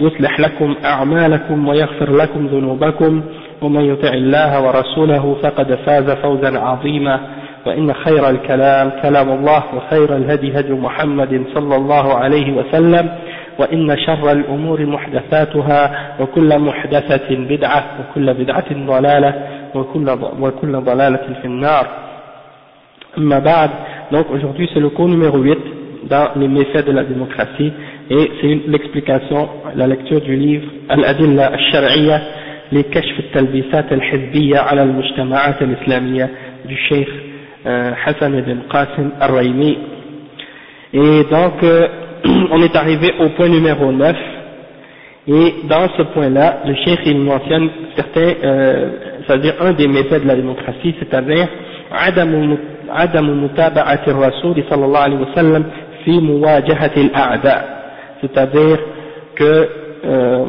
يصلح لكم أعمالكم ويغفر لكم ذنوبكم ومن يطع الله ورسوله فقد فاز فوزا عظيما. وإن خير الكلام كلام الله وخير الهدي هدي محمد صلى الله عليه وسلم وإن شر الأمور محدثاتها وكل محدثة بدعة وكل بدعة ضلالة وكل, وكل ضلالة في النار. أما بعد donc aujourd'hui c'est le cours numéro 8 dans les méfaits de la démocratie. et c'est l'explication, la lecture du livre Al-Adilla al-Shar'iyya les Kashf al-Talbisat al-Hizbiyya ala al-Mujtama'at al-Islamiyya du Cheikh euh, Hassan ibn Qasim al-Raymi et donc euh, on est arrivé au point numéro 9 et dans ce point-là le Cheikh il mentionne certains euh, c'est-à-dire un des méfaits de la démocratie c'est-à-dire عدم عدم متابعة الرسول صلى الله عليه وسلم في مواجهة الأعداء c'est-à-dire que euh,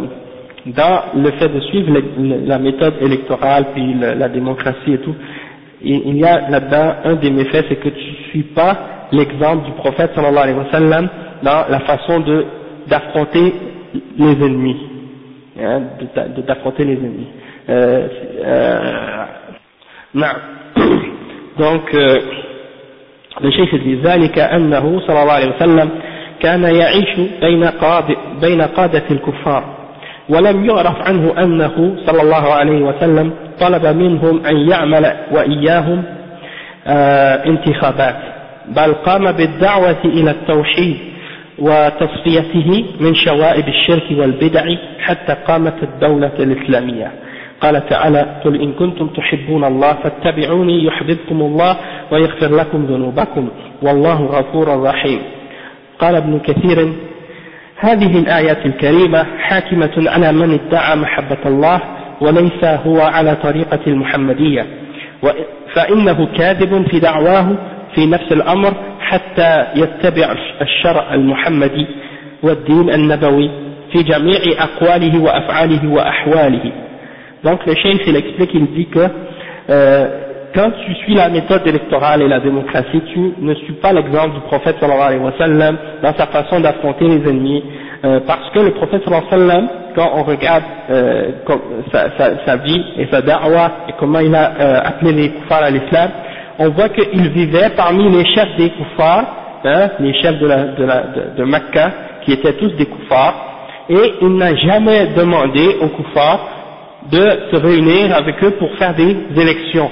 dans le fait de suivre le, la méthode électorale puis le, la démocratie et tout, il, il y a là-dedans un des méfaits, c'est que tu ne suis pas l'exemple du prophète sallallahu alayhi wa sallam dans la façon de d'affronter les ennemis, hein, d'affronter les ennemis. Euh, euh, non. Donc, euh, le cheikh dit ذلك أنه صلى الله عليه وسلم كان يعيش بين, قاد بين قادة الكفار ولم يعرف عنه أنه صلى الله عليه وسلم طلب منهم أن يعمل وإياهم آه انتخابات بل قام بالدعوة إلى التوحيد وتصفيته من شوائب الشرك والبدع حتى قامت الدولة الإسلامية. قال تعالى قل إن كنتم تحبون الله فاتبعوني يحببكم الله ويغفر لكم ذنوبكم والله غفور رحيم. قال ابن كثير هذه الآيات الكريمة حاكمة على من ادعى محبة الله وليس هو على طريقة المحمدية فإنه كاذب في دعواه في نفس الأمر حتى يتبع الشرع المحمدي والدين النبوي في جميع أقواله وأفعاله وأحواله. Donc le cheikh il explique, il dit que euh, quand tu suis la méthode électorale et la démocratie, tu ne suis pas l'exemple du prophète sallallahu alayhi wa sallam dans sa façon d'affronter les ennemis, euh, parce que le prophète sallallahu alayhi wa sallam, quand on regarde euh, sa, sa, vie et sa da'wah et comment il a euh, appelé les koufars à l'islam, on voit qu'il vivait parmi les chefs des koufars, hein, les chefs de, la, de Mecca, qui étaient tous des koufars, et il n'a jamais demandé aux koufars de se réunir avec eux pour faire des élections,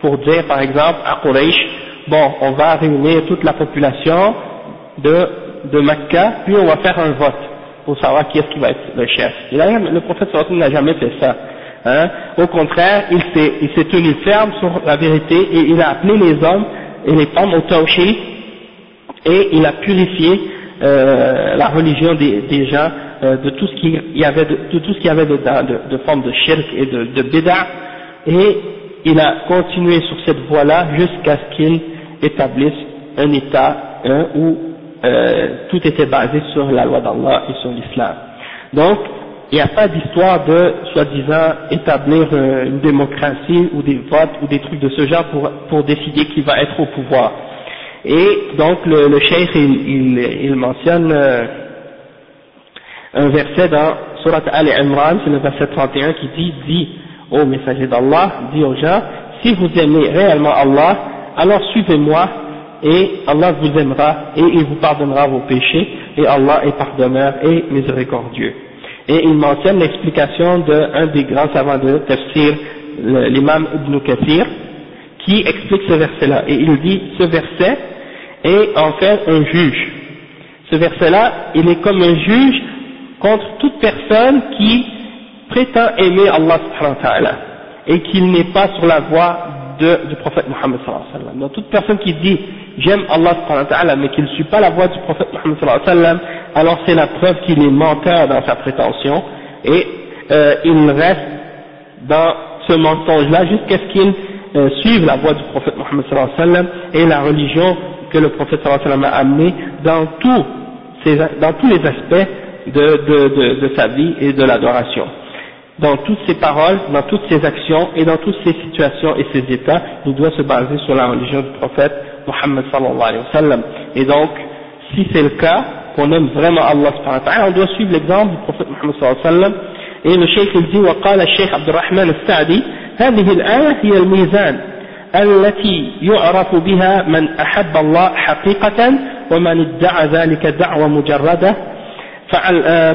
pour dire par exemple à Quraysh, bon, on va réunir toute la population de, de Mecca, puis on va faire un vote pour savoir qui est-ce qui va être le chef. Et le prophète n'a jamais fait ça. Hein. Au contraire, il s'est, il s'est tenu ferme sur la vérité et il a appelé les hommes et les femmes au tawhid et il a purifié euh, la religion des, des gens euh, de tout ce qu'il y avait de, de, tout ce qu'il y avait dedans, de, de forme de shirk et de, de bid'a et il a continué sur cette voie-là jusqu'à ce qu'il établisse un État hein, où euh, tout était basé sur la loi d'Allah et sur l'islam. Donc, il n'y a pas d'histoire de, soi-disant, établir une démocratie ou des votes ou des trucs de ce genre pour, pour décider qui va être au pouvoir. Et donc, le, le cheikh, il, il, il mentionne euh, un verset dans Surat Al-Imran, c'est le verset 31, qui dit, dit au messager d'Allah, dit aux gens, si vous aimez réellement Allah, alors suivez-moi et Allah vous aimera et il vous pardonnera vos péchés et Allah est pardonneur et miséricordieux. Et il mentionne l'explication d'un des grands savants de tafsir, l'imam Ibn Kathir, qui explique ce verset-là. Et il dit, ce verset est en fait un juge ce verset-là, il est comme un juge contre toute personne qui prétend aimer Allah subhanahu wa ta'ala et qu'il n'est pas sur la voie de, du prophète Muhammad sallallahu alayhi wa sallam. Donc toute personne qui dit j'aime Allah subhanahu wa ta'ala mais qu'il ne suit pas la voie du prophète Muhammad sallallahu alayhi wa sallam, alors c'est la preuve qu'il est menteur dans sa prétention et euh, il reste dans ce mensonge-là jusqu'à ce qu'il euh, suive la voie du prophète Muhammad sallallahu alayhi wa sallam et la religion que le prophète sallallahu alayhi wa sallam a amenée dans, tout ces, dans tous les aspects de, de, de sa vie et de l'adoration dans toutes ses paroles, dans toutes ses actions et dans toutes ses situations et ses états, il doit se baser sur la religion du prophète Muhammad sallallahu alayhi wa sallam. Et donc, si c'est le cas, qu'on aime vraiment Allah subhanahu wa ta'ala, on doit suivre l'exemple du prophète Muhammad sallallahu alayhi wa sallam. Et le cheikh il dit, وقال الشيخ عبد الرحمن السعدي هذه الآية هي الميزان التي يعرف بها من أحب الله حقيقة ومن ادعى ذلك دعوة مجردة آه،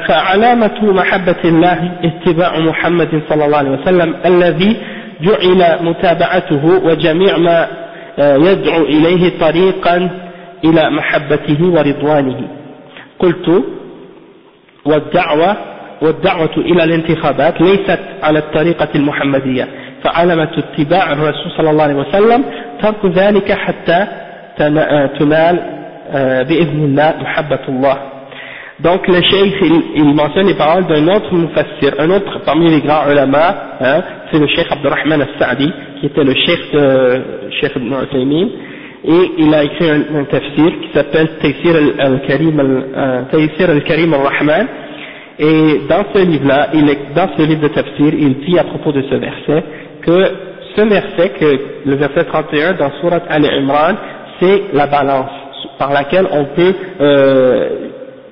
فعلامة محبة الله اتباع محمد صلى الله عليه وسلم الذي جعل متابعته وجميع ما آه، يدعو إليه طريقا إلى محبته ورضوانه. قلت والدعوة والدعوة إلى الانتخابات ليست على الطريقة المحمدية فعلامة اتباع الرسول صلى الله عليه وسلم ترك ذلك حتى آه، تنال بإذن الله محبة الله. Donc le cheikh, il, il, mentionne les paroles d'un autre mufassir, un autre parmi les grands ulama, hein, c'est le cheikh Abdurrahman al-Sa'di, qui était le cheikh de cheikh Ibn Uthaymin, et il a écrit un, un tafsir qui s'appelle Taysir al-Karim al, al-Karim al-Rahman, et dans ce livre-là, dans ce livre de tafsir, il dit à propos de ce verset que ce verset, que le verset 31 dans Surat Al-Imran, c'est la balance par laquelle on peut euh,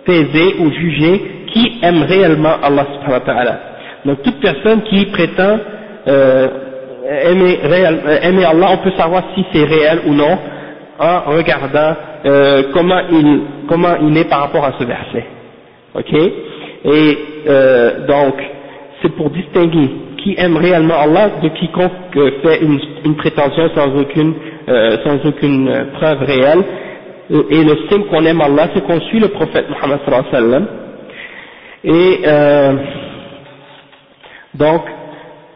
peser ou juger qui aime réellement Allah subhanahu ta'ala. Donc toute personne qui prétend euh, aimer, euh, aimer Allah, on peut savoir si c'est réel ou non en regardant euh, comment, il, comment il est par rapport à ce verset. Ok? Et euh, donc, c'est pour distinguer qui aime réellement Allah de quiconque fait une, une prétention sans aucune, euh, sans aucune preuve réelle et le signe qu'on aime Allah, c'est qu'on suit le prophète Muhammad sallallahu alayhi wa sallam. Et euh, donc,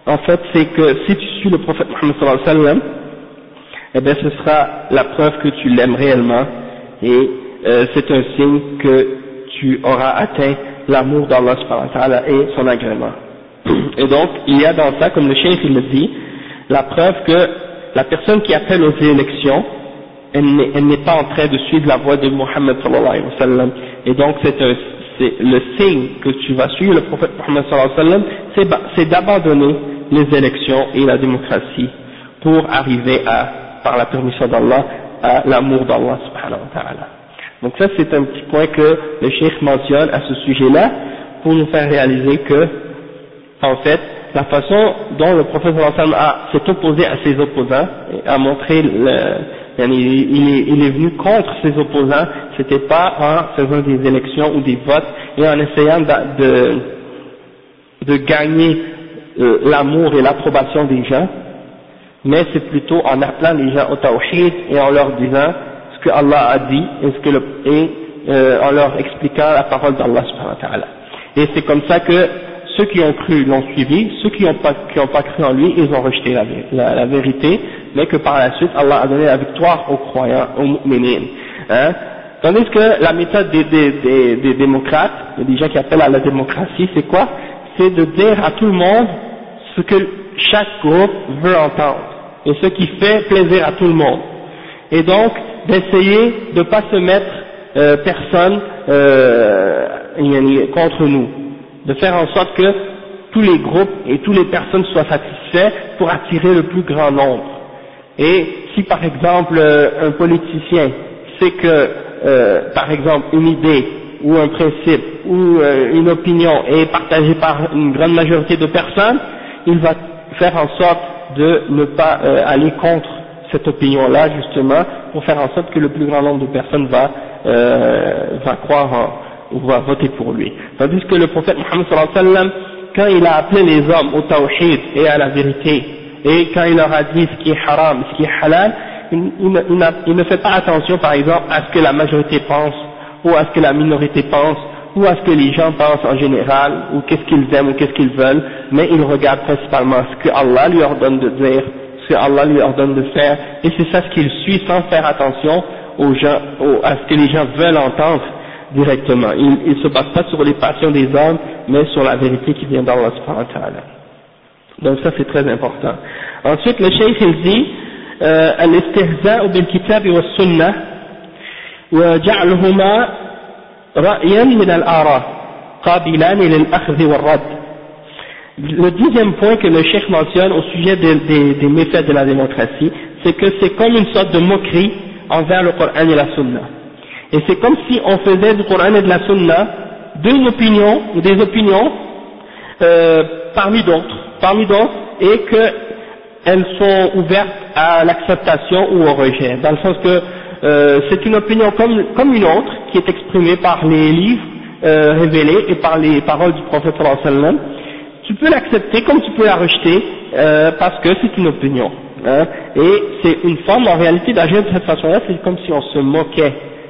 en fait, c'est que si tu suis le prophète Muhammad sallallahu alayhi wa sallam, eh bien, ce sera la preuve que tu l'aimes réellement, et euh, c'est un signe que tu auras atteint l'amour d'Allah et son agrément. Et donc, il y a dans ça, comme le chef il le dit, la preuve que la personne qui appelle aux élections, elle n'est pas en train de suivre la voie de Mohammed sallallahu alayhi wa sallam. Et donc c'est le signe que tu vas suivre le prophète Mohammed sallallahu alayhi wa sallam, c'est d'abandonner les élections et la démocratie pour arriver à, par la permission d'Allah, à l'amour d'Allah subhanahu wa ta'ala. Donc ça c'est un petit point que le cheikh mentionne à ce sujet-là pour nous faire réaliser que, en fait, la façon dont le prophète sallallahu alayhi wa sallam s'est opposé à ses opposants, a montré le, il est, venu contre ses opposants, c'était pas en faisant des élections ou des votes et en essayant de, gagner euh, l'amour et l'approbation des gens, mais c'est plutôt en appelant les gens au tawhid et en leur disant ce que Allah a dit et, euh, en leur expliquant la parole d'Allah subhanahu. Et c'est comme ça que ceux qui ont cru l'ont suivi, ceux qui n'ont pas, cru en lui, ils ont rejeté la, vérité, mais que par la suite, Allah a donné la victoire aux croyants, aux mu'minines. Hein? Tandis que la méthode des démocrates, des gens qui appellent à la démocratie, c'est quoi? C'est de dire à tout le monde ce que chaque groupe veut entendre, et ce qui fait plaisir à tout le monde. Et donc, d'essayer de ne pas se mettre euh, personne euh, contre nous de faire en sorte que tous les groupes et toutes les personnes soient satisfaits pour attirer le plus grand nombre. Et si par exemple euh, un politicien sait que euh, par exemple une idée ou un principe ou euh, une opinion est partagée par une grande majorité de personnes, il va faire en sorte de ne pas aller contre cette opinion-là justement pour faire en sorte que le plus grand nombre de personnes va, va croire en, va voter pour lui. Tandis que le prophète wa sallam, quand il a appelé les hommes au tawhid et à la vérité, et quand il leur a dit ce qui est haram, ce qui est halal, il, ne fait pas attention par exemple à ce que la majorité pense, ou à ce que la minorité pense, ou à ce que les gens pensent en général, ou qu'est-ce qu'ils aiment ou qu'est-ce qu'ils veulent, mais il regarde principalement ce que Allah lui ordonne de dire, ce que Allah lui ordonne de faire, et c'est ça ce qu'il suit sans faire attention aux gens, à ce que les gens veulent entendre directement. Il ne se base pas sur les passions des hommes, mais sur la vérité qui vient d'Allah subhanahu wa ta'ala. Donc ça c'est très important. Ensuite le cheikh il dit الاستهزاء بالكتاب والسنة وجعلهما رأيا من الآراء قابلان للأخذ والرد Le dixième point que le cheikh mentionne au sujet des, des, des méfaits de la démocratie, c'est que c'est comme une sorte de moquerie envers le Coran et la Sunna. Et c'est comme si on faisait du Coran et de la Sunna deux opinions, ou des opinions euh, parmi d'autres, parmi d'autres, et qu'elles sont ouvertes à l'acceptation ou au rejet, dans le sens que euh, c'est une opinion comme, comme une autre qui est exprimée par les livres euh, révélés et par les paroles du prophète sallallahu tu peux l'accepter comme tu peux la rejeter euh, parce que c'est une opinion. Hein, et c'est une forme en réalité d'agir de cette façon-là, c'est comme si on se moquait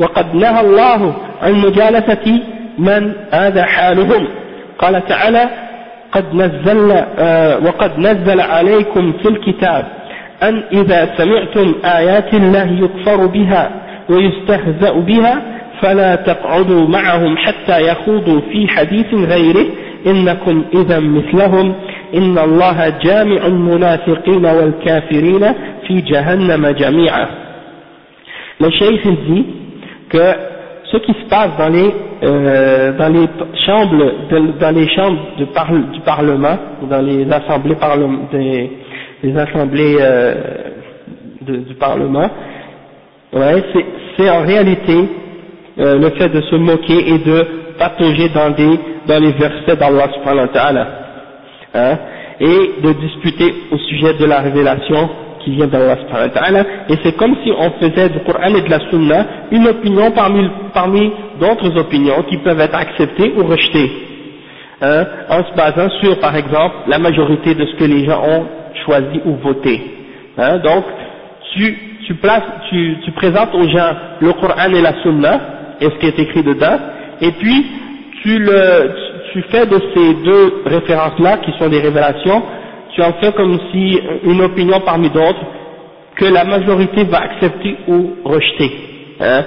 وقد نهى الله عن مجالسة من هذا حالهم. قال تعالى قد نزل آه وقد نزل عليكم في الكتاب أن إذا سمعتم آيات الله يكفر بها ويستهزأ بها فلا تقعدوا معهم حتى يخوضوا في حديث غيره. إنكم إذا مثلهم. إن الله جامع المنافقين والكافرين في جهنم جميعا. Le cheikh que ce qui se passe dans les, euh, dans les chambres, de, dans les chambres du Parlement, dans les assemblées, des, les assemblées euh, du Parlement, ouais, c'est en réalité euh, le fait de se moquer et de patauger dans, des, dans les versets d'Allah subhanahu wa ta'ala, hein, et de discuter au sujet de la révélation qui vient d'Allah et c'est comme si on faisait du Coran et de la Sunna une opinion parmi, parmi d'autres opinions qui peuvent être acceptées ou rejetées, hein, en se basant sur, par exemple, la majorité de ce que les gens ont choisi ou voté. Hein, donc, tu, tu, places, tu, tu présentes aux gens le Coran et la Sunna, et ce qui est écrit dedans, et puis tu, le, tu fais de ces deux références-là, qui sont des révélations, tu en fais comme si une opinion parmi d'autres que la majorité va accepter ou rejeter hein,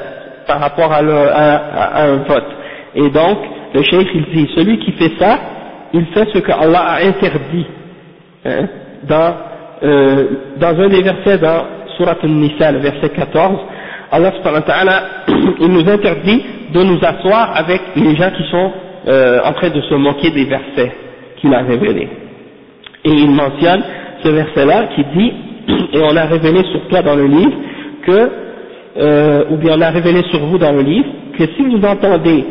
par rapport à, un vote. Et donc, le cheikh il dit, celui qui fait ça, il fait ce que Allah a interdit hein, dans, euh, dans un des versets dans Surat al-Nisa, le verset 14, Allah subhanahu wa ta'ala, il nous interdit de nous asseoir avec les gens qui sont euh, en train de se moquer des versets qu'il a révélés. Et il mentionne ce verset-là qui dit, et on a révélé sur toi dans le livre, que, euh, ou bien on a révélé sur vous dans le livre, que si vous entendez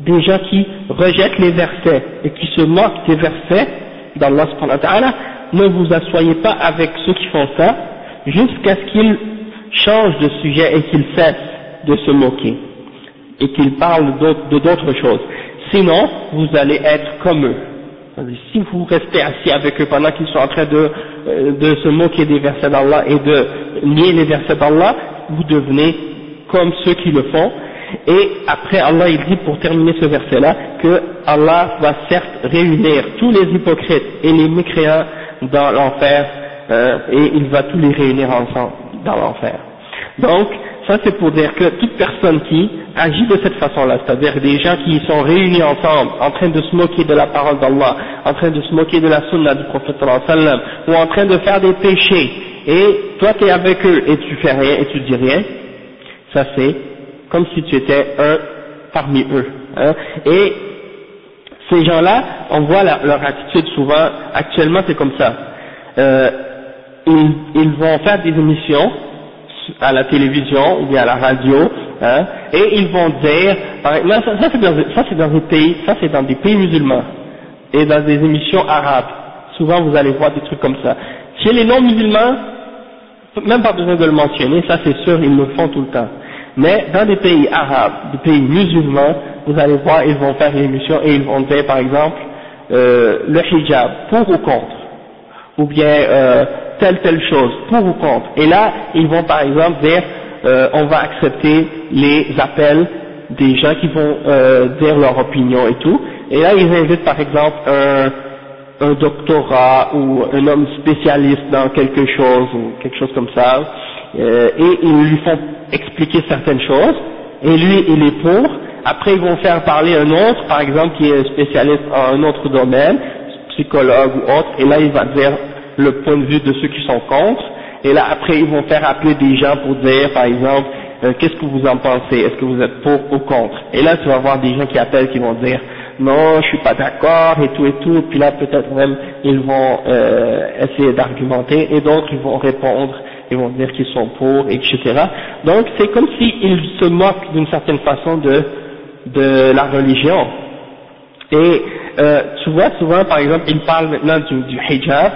des gens qui rejettent les versets et qui se moquent des versets d'Allah subhanahu wa ne vous assoyez pas avec ceux qui font ça, jusqu'à ce qu'ils changent de sujet et qu'ils cessent de se moquer, et qu'ils parlent de d'autres choses. Sinon, vous allez être comme eux. Si vous restez assis avec eux pendant qu'ils sont en train de, de se moquer des versets d'Allah et de nier les versets d'Allah, vous devenez comme ceux qui le font. Et après Allah il dit pour terminer ce verset là que Allah va certes réunir tous les hypocrites et les mécréants dans l'enfer euh, et il va tous les réunir ensemble dans l'enfer. Donc ça c'est pour dire que toute personne qui agit de cette façon-là, c'est-à-dire des gens qui sont réunis ensemble, en train de se moquer de la parole d'Allah, en train de se moquer de la sunna du prophète sallam, ou en train de faire des péchés, et toi tu es avec eux et tu fais rien et tu dis rien, ça c'est comme si tu étais un parmi eux. Hein. Et ces gens-là, on voit leur attitude souvent, actuellement c'est comme ça. Euh, ils vont faire des émissions à la télévision ou bien à la radio hein, et ils vont dire, ça, c'est dans, des pays, ça c'est dans des pays musulmans, et dans des émissions arabes, souvent vous allez voir des trucs comme ça. Chez les non-musulmans, même pas besoin de le mentionner, ça c'est sûr, ils le font tout le temps. Mais dans des pays arabes, des pays musulmans, vous allez voir, ils vont faire une émission et ils vont dire par exemple euh, le hijab, pour ou contre, ou bien euh, telle telle chose, pour ou contre. Et là, ils vont par exemple dire euh, on va accepter les appels des gens qui vont euh, dire leur opinion et tout. Et là, ils invitent par exemple un, un doctorat ou un homme spécialiste dans quelque chose ou quelque chose comme ça, euh, et ils lui font expliquer certaines choses, et lui il est pour, après ils vont faire parler un autre, par exemple qui est spécialiste en un autre domaine, psychologue ou autre, et là il va dire le point de vue de ceux qui sont contre, et là après ils vont faire appeler des gens pour dire par exemple euh, qu'est-ce que vous en pensez, est-ce que vous êtes pour ou contre, et là tu vas voir des gens qui appellent qui vont dire non, je suis pas d'accord et tout et tout, puis là peut-être même ils vont euh, essayer d'argumenter. Et d'autres ils vont répondre, ils vont dire qu'ils sont pour, etc. Donc c'est comme s'ils se moquent d'une certaine façon de, de la religion. Et euh, tu vois souvent par exemple ils parlent maintenant du, du hijab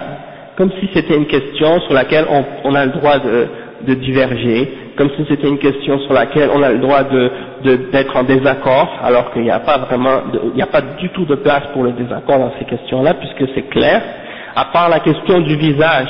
comme si c'était une question sur laquelle on, on a le droit de, de diverger, comme si c'était une question sur laquelle on a le droit de d'être en désaccord, alors qu'il n'y a pas vraiment, il n'y a pas du tout de place pour le désaccord dans ces questions-là, puisque c'est clair. À part la question du visage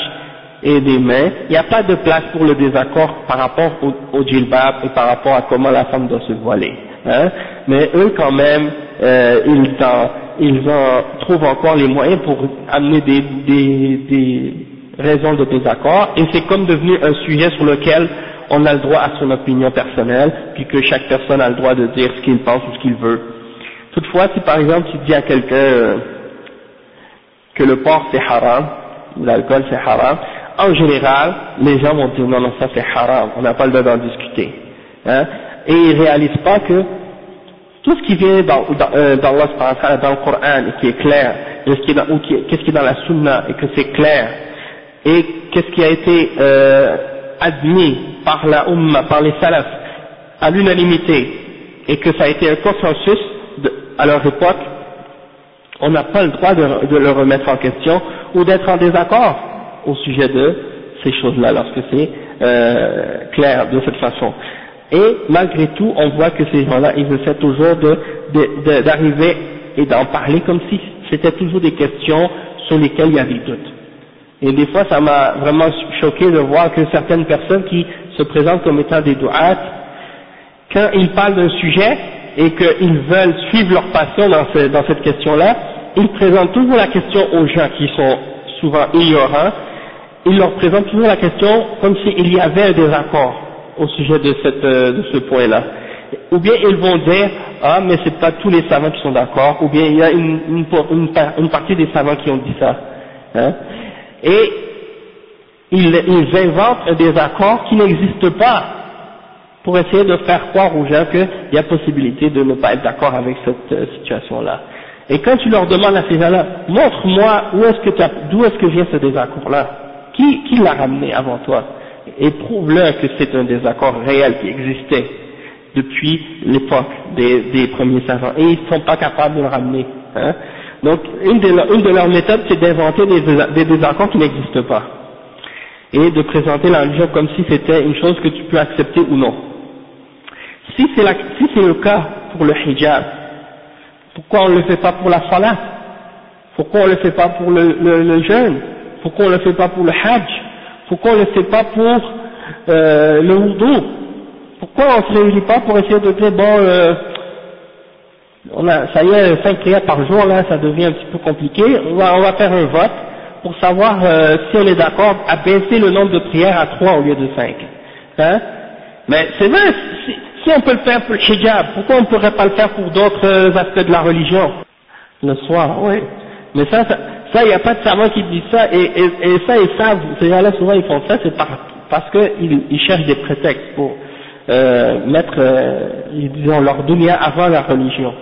et des mains, il n'y a pas de place pour le désaccord par rapport au, au djilbab et par rapport à comment la femme doit se voiler. Hein. Mais eux, quand même, euh, ils, en, ils en trouvent encore les moyens pour amener des, raisons de désaccord, et c'est comme devenu un sujet sur lequel on a le droit à son opinion personnelle, puis que chaque personne a le droit de dire ce qu'il pense ou ce qu'il veut. Toutefois, si par exemple tu dis à quelqu'un euh, que le porc c'est haram, l'alcool c'est haram, en général, les gens vont dire non, non, ça c'est haram, on n'a pas le droit d'en discuter. Hein, et ils réalisent pas que tout ce qui vient dans, dans, euh, dans, le Coran et qui est clair, qu'est-ce qui est dans, qu'est-ce qui est dans la Sunna et que c'est clair, et qu'est-ce qui a été euh, admis par la Ummah, par les salafs, à l'unanimité, et que ça a été un consensus de, à leur époque, on n'a pas le droit de, de, le remettre en question ou d'être en désaccord au sujet de ces choses-là, lorsque c'est euh, clair de cette façon. Et malgré tout, on voit que ces gens-là, ils essaient toujours d'arriver et d'en parler comme si c'était toujours des questions sur lesquelles il y a des doutes. Et des fois, ça m'a vraiment choqué de voir que certaines personnes qui se présentent comme étant des douats, quand ils parlent d'un sujet et qu'ils veulent suivre leur passion dans, dans cette question-là, ils présentent toujours la question aux gens qui sont souvent ignorants, ils leur présentent toujours la question comme s'il y avait un désaccord au sujet euh, de ce point-là. Ou bien ils vont dire, ah mais c'est pas tous les savants qui sont d'accord, ou bien il y a une, partie des savants qui ont dit ça. Hein et ils, inventent un désaccord qui n'existe pas pour essayer de faire croire aux gens qu'il y a possibilité de ne pas être d'accord avec cette euh, situation-là. Et quand tu leur demandes à ces gens-là, montre-moi est-ce que d'où est-ce que vient ce désaccord-là qui l'a ramené avant toi? Et prouve-leur que c'est un désaccord réel qui existait depuis l'époque des, premiers savants. Et ils ne sont pas capables de le ramener. Hein donc, une de, leurs méthodes, c'est d'inventer des, désaccords qui n'existent pas. Et de présenter la religion comme si c'était une chose que tu peux accepter ou non. Si c'est le cas pour le hijab, pourquoi on ne le fait pas pour la salat? Pourquoi on ne le fait pas pour le, le, le jeûne? Pourquoi on ne le fait pas pour le hajj? Pourquoi on ne le fait pas pour euh, le wudu Pourquoi on ne se réunit pas pour essayer de dire, bon, euh, on a, ça y est, 5 prières par jour, là, ça devient un petit peu compliqué. On va, on va faire un vote pour savoir euh, si on est d'accord à baisser le nombre de prières à 3 au lieu de 5. Hein? Mais c'est vrai, si, si, on peut le faire pour le hijab, pourquoi on ne pourrait pas le faire pour d'autres euh, aspects de la religion? Le soir, oui. Mais ça, ça, il n'y a pas de savant qui dit ça, et, et, et ça, ils savent, ces gens-là, souvent, ils font ça, c'est par, parce qu'ils ils cherchent des prétextes pour euh, mettre, euh, disons, leur dunya avant la religion.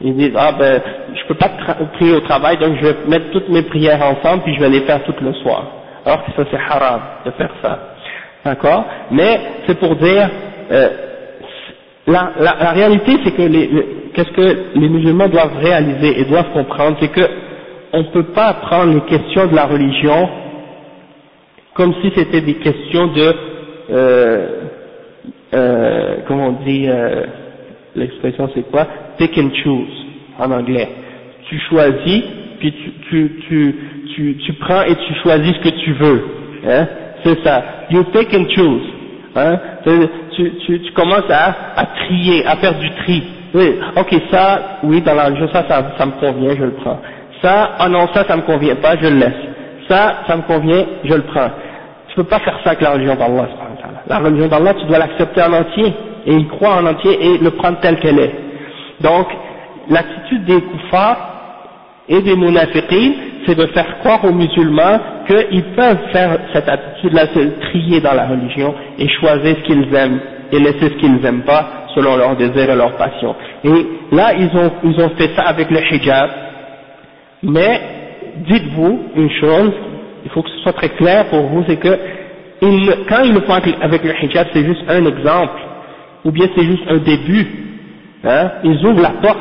Ils disent, ah ben, je peux pas prier au travail, donc je vais mettre toutes mes prières ensemble, puis je vais les faire toutes le soir. Alors que ça c'est haram de faire ça. D'accord? Mais c'est pour dire, euh, la, la, la réalité c'est que les, qu'est-ce que les musulmans doivent réaliser et doivent comprendre, c'est que on ne peut pas prendre les questions de la religion comme si c'était des questions de, euh, euh, comment on dit, euh, l'expression c'est quoi, take and choose en anglais. Tu choisis, puis tu, tu, tu, tu, tu prends et tu choisis ce que tu veux. Hein? C'est ça. You take and choose. Hein? Tu, tu, tu commences à, à trier, à faire du tri. Oui, ok, ça, oui, dans la ça, ça, ça me convient, je le prends. Ça, ah non, ça, ça me convient pas, je le laisse. Ça, ça me convient, je le prends. Tu peux pas faire ça avec la religion d'Allah. La religion d'Allah, tu dois l'accepter en entier, et y croire en entier, et le prendre tel qu'elle est. Donc, l'attitude des koufars et des munafiqins, c'est de faire croire aux musulmans qu'ils peuvent faire cette attitude-là, se trier dans la religion et choisir ce qu'ils aiment et laisser ce qu'ils n'aiment pas selon leurs désirs et leurs passions. Et là, ils ont, ils ont fait ça avec le hijab, mais dites-vous une chose, il faut que ce soit très clair pour vous, c'est que quand ils le font avec le hijab, c'est juste un exemple, ou bien c'est juste un début, hein, ils ouvrent la porte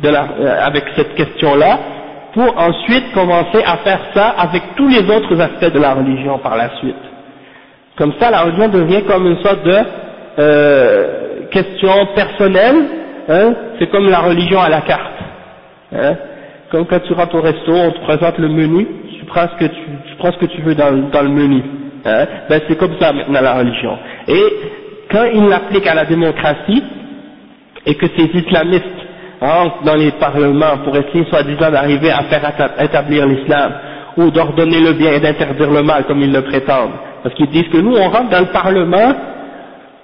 de la, euh, avec cette question-là, pour ensuite commencer à faire ça avec tous les autres aspects de la religion par la suite. Comme ça, la religion devient comme une sorte de euh, question personnelle, hein, c'est comme la religion à la carte. Hein? Comme quand tu rentres au resto, on te présente le menu, tu prends ce que tu, veux dans, le menu. Hein? Ben c'est comme ça maintenant la religion. Et quand ils l'appliquent à la démocratie, et que ces islamistes rentrent dans les parlements pour essayer soi-disant d'arriver à faire établir l'islam, ou d'ordonner le bien et d'interdire le mal comme ils le prétendent. Parce qu'ils disent que nous on rentre dans le parlement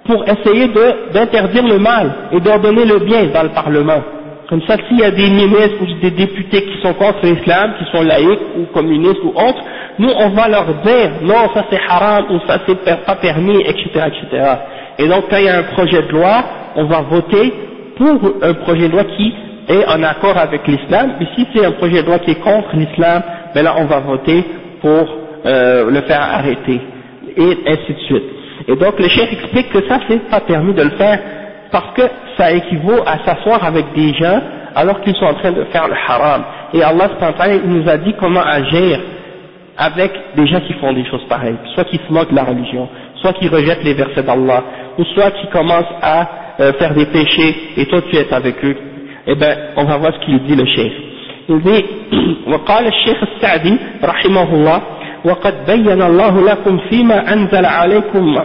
pour essayer d'interdire le mal et d'ordonner le bien dans le parlement. Comme ça, s'il y a des ministres ou des députés qui sont contre l'islam, qui sont laïcs ou communistes ou autres, nous on va leur dire non, ça c'est haram ou ça c'est pas permis, etc., etc. Et donc quand il y a un projet de loi, on va voter pour un projet de loi qui est en accord avec l'islam, mais si c'est un projet de loi qui est contre l'islam, ben là on va voter pour euh, le faire arrêter, et ainsi de suite. Et donc le chef explique que ça c'est pas permis de le faire parce que ça équivaut à s'asseoir avec des gens alors qu'ils sont en train de faire le haram. Et Allah il nous a dit comment agir avec des gens qui font des choses pareilles, soit qui se moquent de la religion, soit qui rejettent les versets d'Allah, ou soit qui commencent à euh, faire des péchés et toi tu es avec eux. Eh bien, on va voir ce qu'il dit le chef. Il dit, وقال الشيخ السعدي رحمه الله وقد بين الله لكم فيما أنزل عليكم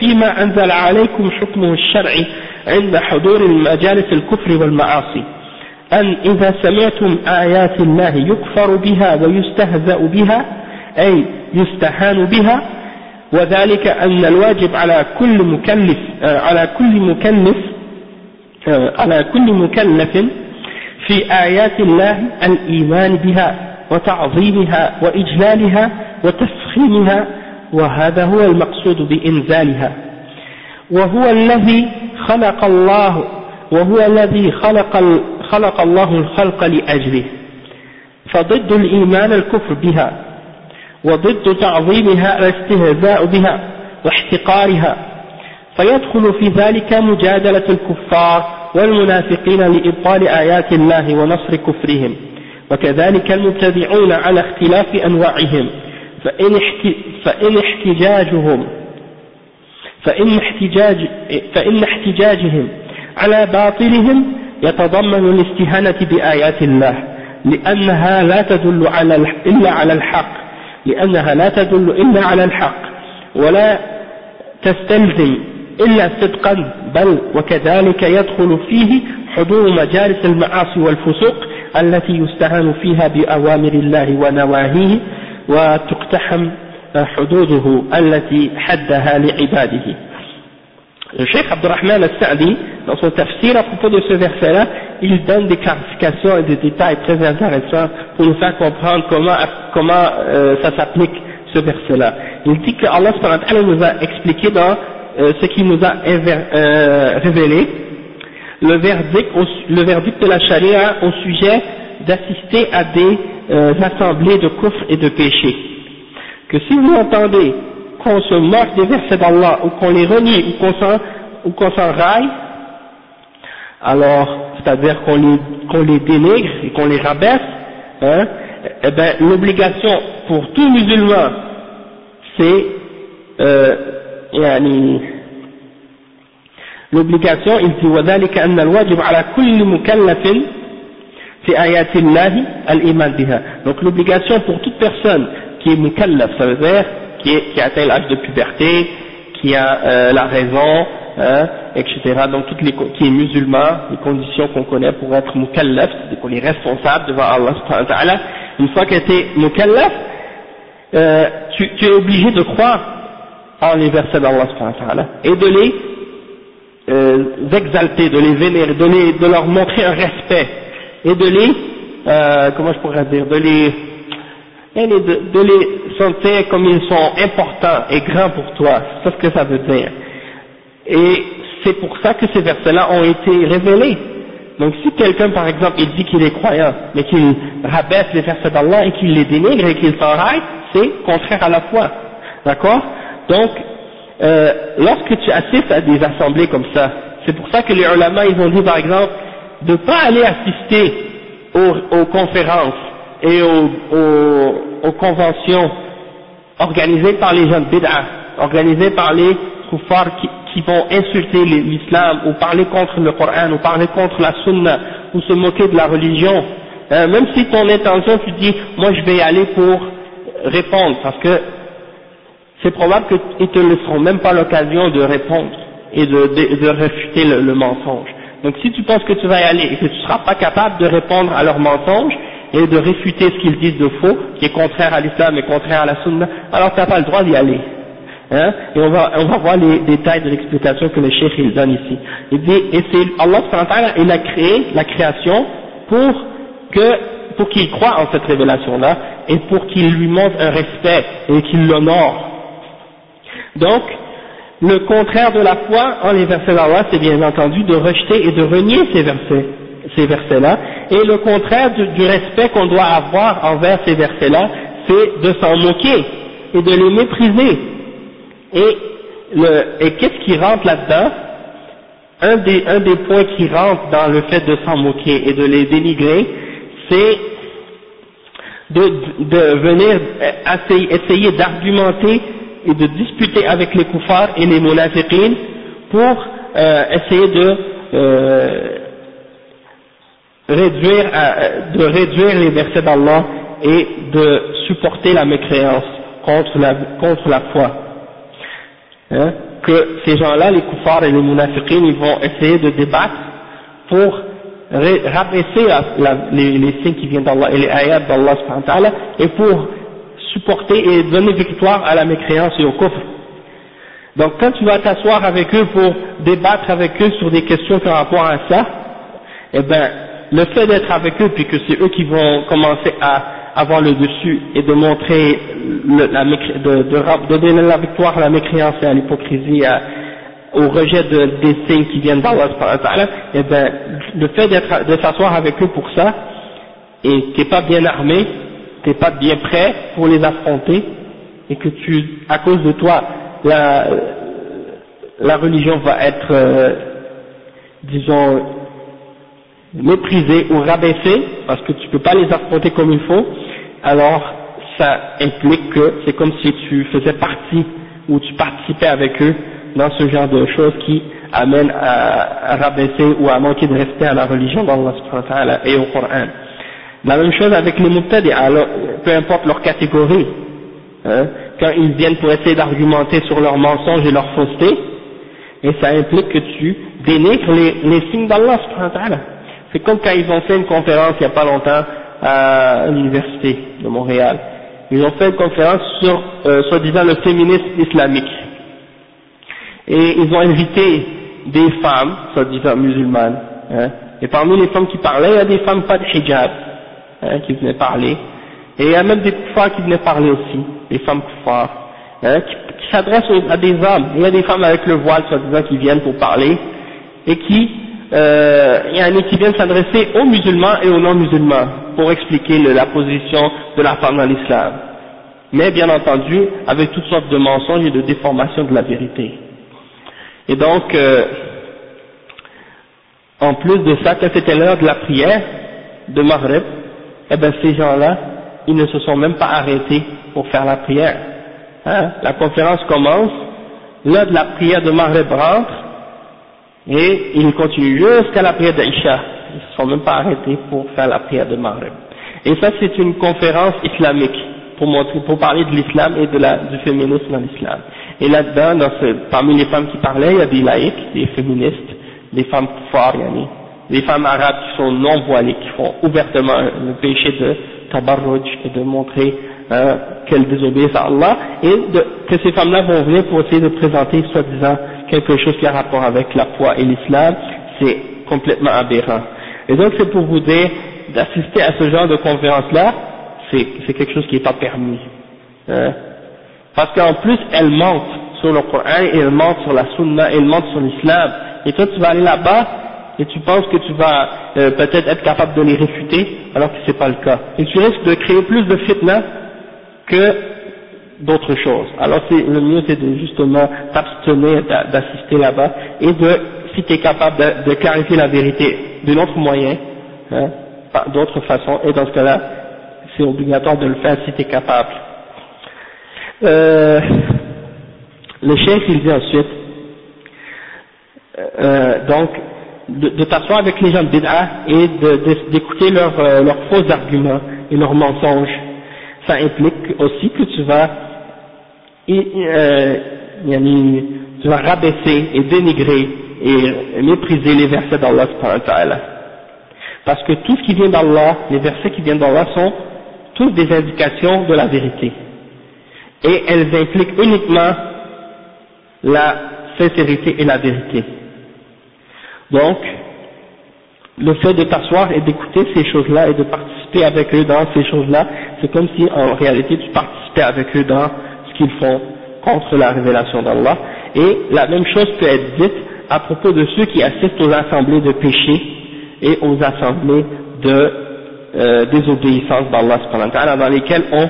فيما أنزل عليكم حكمه الشرعي عند حضور المجالس الكفر والمعاصي. أن إذا سمعتم آيات الله يكفر بها ويستهزأ بها أي يستهان بها وذلك أن الواجب على كل مكلف على كل مكلف على كل مكلف في آيات الله الإيمان بها. وتعظيمها وإجلالها وتفخيمها وهذا هو المقصود بإنزالها. وهو الذي خلق الله وهو الذي خلق خلق الله الخلق لأجله. فضد الإيمان الكفر بها وضد تعظيمها الاستهزاء بها واحتقارها فيدخل في ذلك مجادلة الكفار والمنافقين لإبطال آيات الله ونصر كفرهم. وكذلك المبتدعون على اختلاف أنواعهم. فإن, فإن احتجاجهم فإن, احتجاج فإن احتجاجهم على باطلهم يتضمن الاستهانة بآيات الله لأنها لا تدل على إلا على الحق لأنها لا تدل إلا على الحق ولا تستلزم إلا صدقا بل وكذلك يدخل فيه حضور مجالس المعاصي والفسوق التي يستهان فيها بأوامر الله ونواهيه وتقتحم حدوده التي حدها لعباده Le Cheikh Abdurrahman al-Sa'di, dans son tafsir à propos de ce verset-là, il donne des clarifications et des détails très intéressants pour nous faire comprendre comment, comment euh, ça s'applique ce verset-là. Il dit que Allah nous a expliqué dans euh, ce qu'il nous a euh, révélé, le verdict, le verdict de la charia au sujet d'assister à des euh, assemblées de coufre et de péché. Que si vous entendez qu'on se moque des versets d'Allah, ou qu'on les renie, ou qu'on ou qu'on s'enraille, alors, c'est-à-dire qu'on les, qu'on les dénigre et qu'on les rabaisse, hein, eh ben, l'obligation pour tout musulman, c'est, euh, l'obligation, il dit, وذلك أن الواجب على كل مكلف في آيات الله الإيمان بها. Donc l'obligation pour toute personne qui est mukallaf, ça veut dire qui, est, qui a atteint l'âge de puberté, qui a euh, la raison, hein, etc. Donc toutes les qui est musulman, les conditions qu'on connaît pour être mukallaf, c'est qu'on est responsable devant Allah subhanahu wa ta'ala. Une fois que tu es mukallaf, euh, tu, tu, es obligé de croire en les versets d'Allah subhanahu wa ta'ala et de les euh, exalter, de les vénérer, de leur montrer un respect et de les, euh, comment je pourrais dire, de les de, les sentir comme ils sont importants et grands pour toi, c'est ce que ça veut dire. Et c'est pour ça que ces versets-là ont été révélés. Donc si quelqu'un, par exemple, il dit qu'il est croyant, mais qu'il rabaisse les versets d'Allah et qu'il les dénigre et qu'il s'enraille, c'est contraire à la foi. D'accord? Donc, euh, lorsque tu assistes à des assemblées comme ça, c'est pour ça que les ulama, ils ont dit, par exemple, de ne pas aller assister aux, conférences et aux, conventions organisées par les gens de bid'a, organisées par les kuffars qui, qui vont insulter l'islam ou parler contre le Coran ou parler contre la sunna ou se moquer de la religion, euh, même si ton intention tu dis moi je vais y aller pour répondre parce que c'est probable qu'ils te laisseront même pas l'occasion de répondre et de, de, de réfuter le, le, mensonge. Donc si tu penses que tu vas y aller et que tu ne seras pas capable de répondre à leur mensonge, et de réfuter ce qu'ils disent de faux, qui est contraire à l'islam et contraire à la sunna, alors tu n'as pas le droit d'y aller. Hein? Et on va, on va voir les détails de l'explication que le cheikh il donne ici. Il dit, et c'est Allah il a créé la création pour que, pour qu'il croit en cette révélation-là, et pour qu'il lui montre un respect, et qu'il l'honore. Donc, le contraire de la foi en les versets d'Allah, c'est bien entendu de rejeter et de renier ces versets ces versets-là, et le contraire du, respect qu'on doit avoir envers ces versets-là, c'est de s'en moquer et de les mépriser. Et, et qu'est-ce qui rentre là-dedans? Un des, un des points qui rentre dans le fait de s'en moquer et de les dénigrer, c'est de, de venir essayer d'argumenter et de disputer avec les koufars et les munafiqines pour euh, essayer de euh, réduire, de réduire les versets d'Allah et de supporter la mécréance contre la, contre la foi. Hein, que ces gens-là, les koufars et les munafiqines, ils vont essayer de débattre pour rabaisser les, les, signes qui viennent d'Allah et les ayats d'Allah et pour supporter et donner victoire à la mécréance et au kufr. Donc quand tu vas t'asseoir avec eux pour débattre avec eux sur des questions par rapport à ça, eh ben le fait d'être avec eux, puis que c'est eux qui vont commencer à avoir le dessus et de montrer la, de, de, donner la victoire à la mécréance et à l'hypocrisie, au rejet de, des signes qui viennent d'Allah, eh ben, le fait de s'asseoir avec eux pour ça, et t'es pas bien armé, t'es pas bien prêt pour les affronter, et que tu, à cause de toi, la, la religion va être, euh, disons, méprisés ou rabaissés, parce que tu peux pas les affronter comme il faut, alors ça implique que c'est comme si tu faisais partie ou tu participais avec eux dans ce genre de choses qui amènent à, rabaisser ou à manquer de respect à la religion d'Allah et au Coran. La même chose avec les muqtadi, alors peu importe leur catégorie, hein, quand ils viennent pour essayer d'argumenter sur leurs mensonges et leurs faussetés, et ça implique que tu dénigres les, les signes d'Allah c'est comme quand ils ont fait une conférence il n'y a pas longtemps à l'université de Montréal. Ils ont fait une conférence sur, euh, soi-disant, le féminisme islamique. Et ils ont invité des femmes, soi-disant musulmanes. Hein. Et parmi les femmes qui parlaient, il y a des femmes pas de hijab hein, qui venaient parler. Et il y a même des kuffars qui venaient parler aussi, des femmes kuffars, hein, qui, s'adressent à des hommes. Il y a des femmes avec le voile, soi-disant, qui viennent pour parler et qui euh, il y a un qui vient s'adresser aux musulmans et aux non-musulmans pour expliquer la position de la femme dans l'islam. Mais bien entendu, avec toutes sortes de mensonges et de déformations de la vérité. Et donc, euh, en plus de ça, c'était l'heure de la prière de Maghreb, eh ben ces gens-là, ils ne se sont même pas arrêtés pour faire la prière. Hein? La conférence commence, l'heure de la prière de Maghreb rentre, et ils continuent jusqu'à la prière d'Aïcha. Ils ne se sont même pas arrêtés pour faire la prière de Maghreb. Et ça, c'est une conférence islamique pour montrer, pour parler de l'islam et de la, du féminisme dans l'islam. Et là-dedans, parmi les femmes qui parlaient, il y a des laïcs, des féministes, des femmes fortes, des femmes arabes qui sont non voilées, qui font ouvertement le péché de tabarruj et de montrer euh, qu'elles désobéissent à Allah, et de, que ces femmes-là vont venir pour essayer de présenter, soi-disant, quelque chose qui a rapport avec la foi et l'islam, c'est complètement aberrant. Et donc c'est pour vous dire, d'assister à ce genre de conférence-là, c'est quelque chose qui n'est pas permis. Hein. Parce qu'en plus, elles mentent sur le Coran, elles mentent sur la Sunna, elles mentent sur l'islam. Et toi, tu vas aller là-bas, et tu penses que tu vas euh, peut-être être capable de les réfuter, alors que c'est pas le cas. Et tu risques de créer plus de fitna que d'autres choses. Alors le mieux c'est de justement t'abstenir d'assister là-bas et de, si tu es capable de, clarifier la vérité d'un autre moyen, hein, d'autres façons, et dans ce cas-là, c'est obligatoire de le faire si tu es capable. Euh, le chef il dit ensuite, euh, donc, de, t'asseoir avec les gens de Bid'a et d'écouter leurs, euh, faux arguments et leurs mensonges. Ça implique aussi que tu vas, euh, tu vas rabaisser et dénigrer et mépriser les versets d'Allah parce que tout ce qui vient d'Allah, les versets qui viennent d'Allah sont tous des indications de la vérité. Et elles impliquent uniquement la sincérité et la vérité. Donc, le fait de t'asseoir et d'écouter ces choses-là et de participer avec eux dans ces choses-là, c'est comme si en réalité tu participais avec eux dans ce qu'ils font contre la révélation d'Allah. Et la même chose peut être dite à propos de ceux qui assistent aux assemblées de péché et aux assemblées de euh, désobéissance d'Allah dans lesquelles on,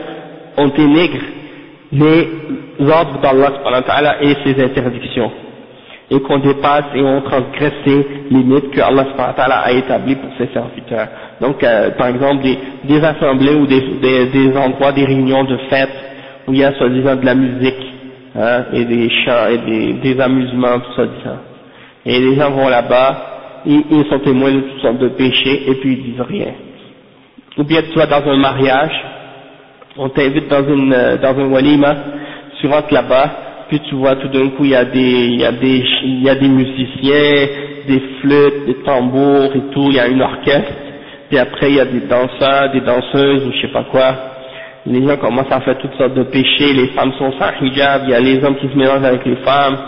on dénigre les ordres d'Allah et ses interdictions et qu'on dépasse et on transgresse les limites que Allah a établies pour ses serviteurs. Donc, euh, par exemple, des, des assemblées ou des, des, des, endroits, des réunions de fêtes où il y a soi-disant de la musique hein, et des chants et des, des amusements, soi-disant. Et les gens vont là-bas ils, sont témoins de toutes sortes de péchés et puis ils disent rien. Ou bien tu vas dans un mariage, on t'invite dans une euh, dans un walima, tu rentres là-bas, puis tu vois tout d'un coup il y a des il y a des il y a des musiciens, des flûtes, des tambours et tout, il y a une orchestre, puis après il y a des danseurs, des danseuses ou je sais pas quoi. Les gens commencent à faire toutes sortes de péchés, les femmes sont sans hijab, il y a les hommes qui se mélangent avec les femmes,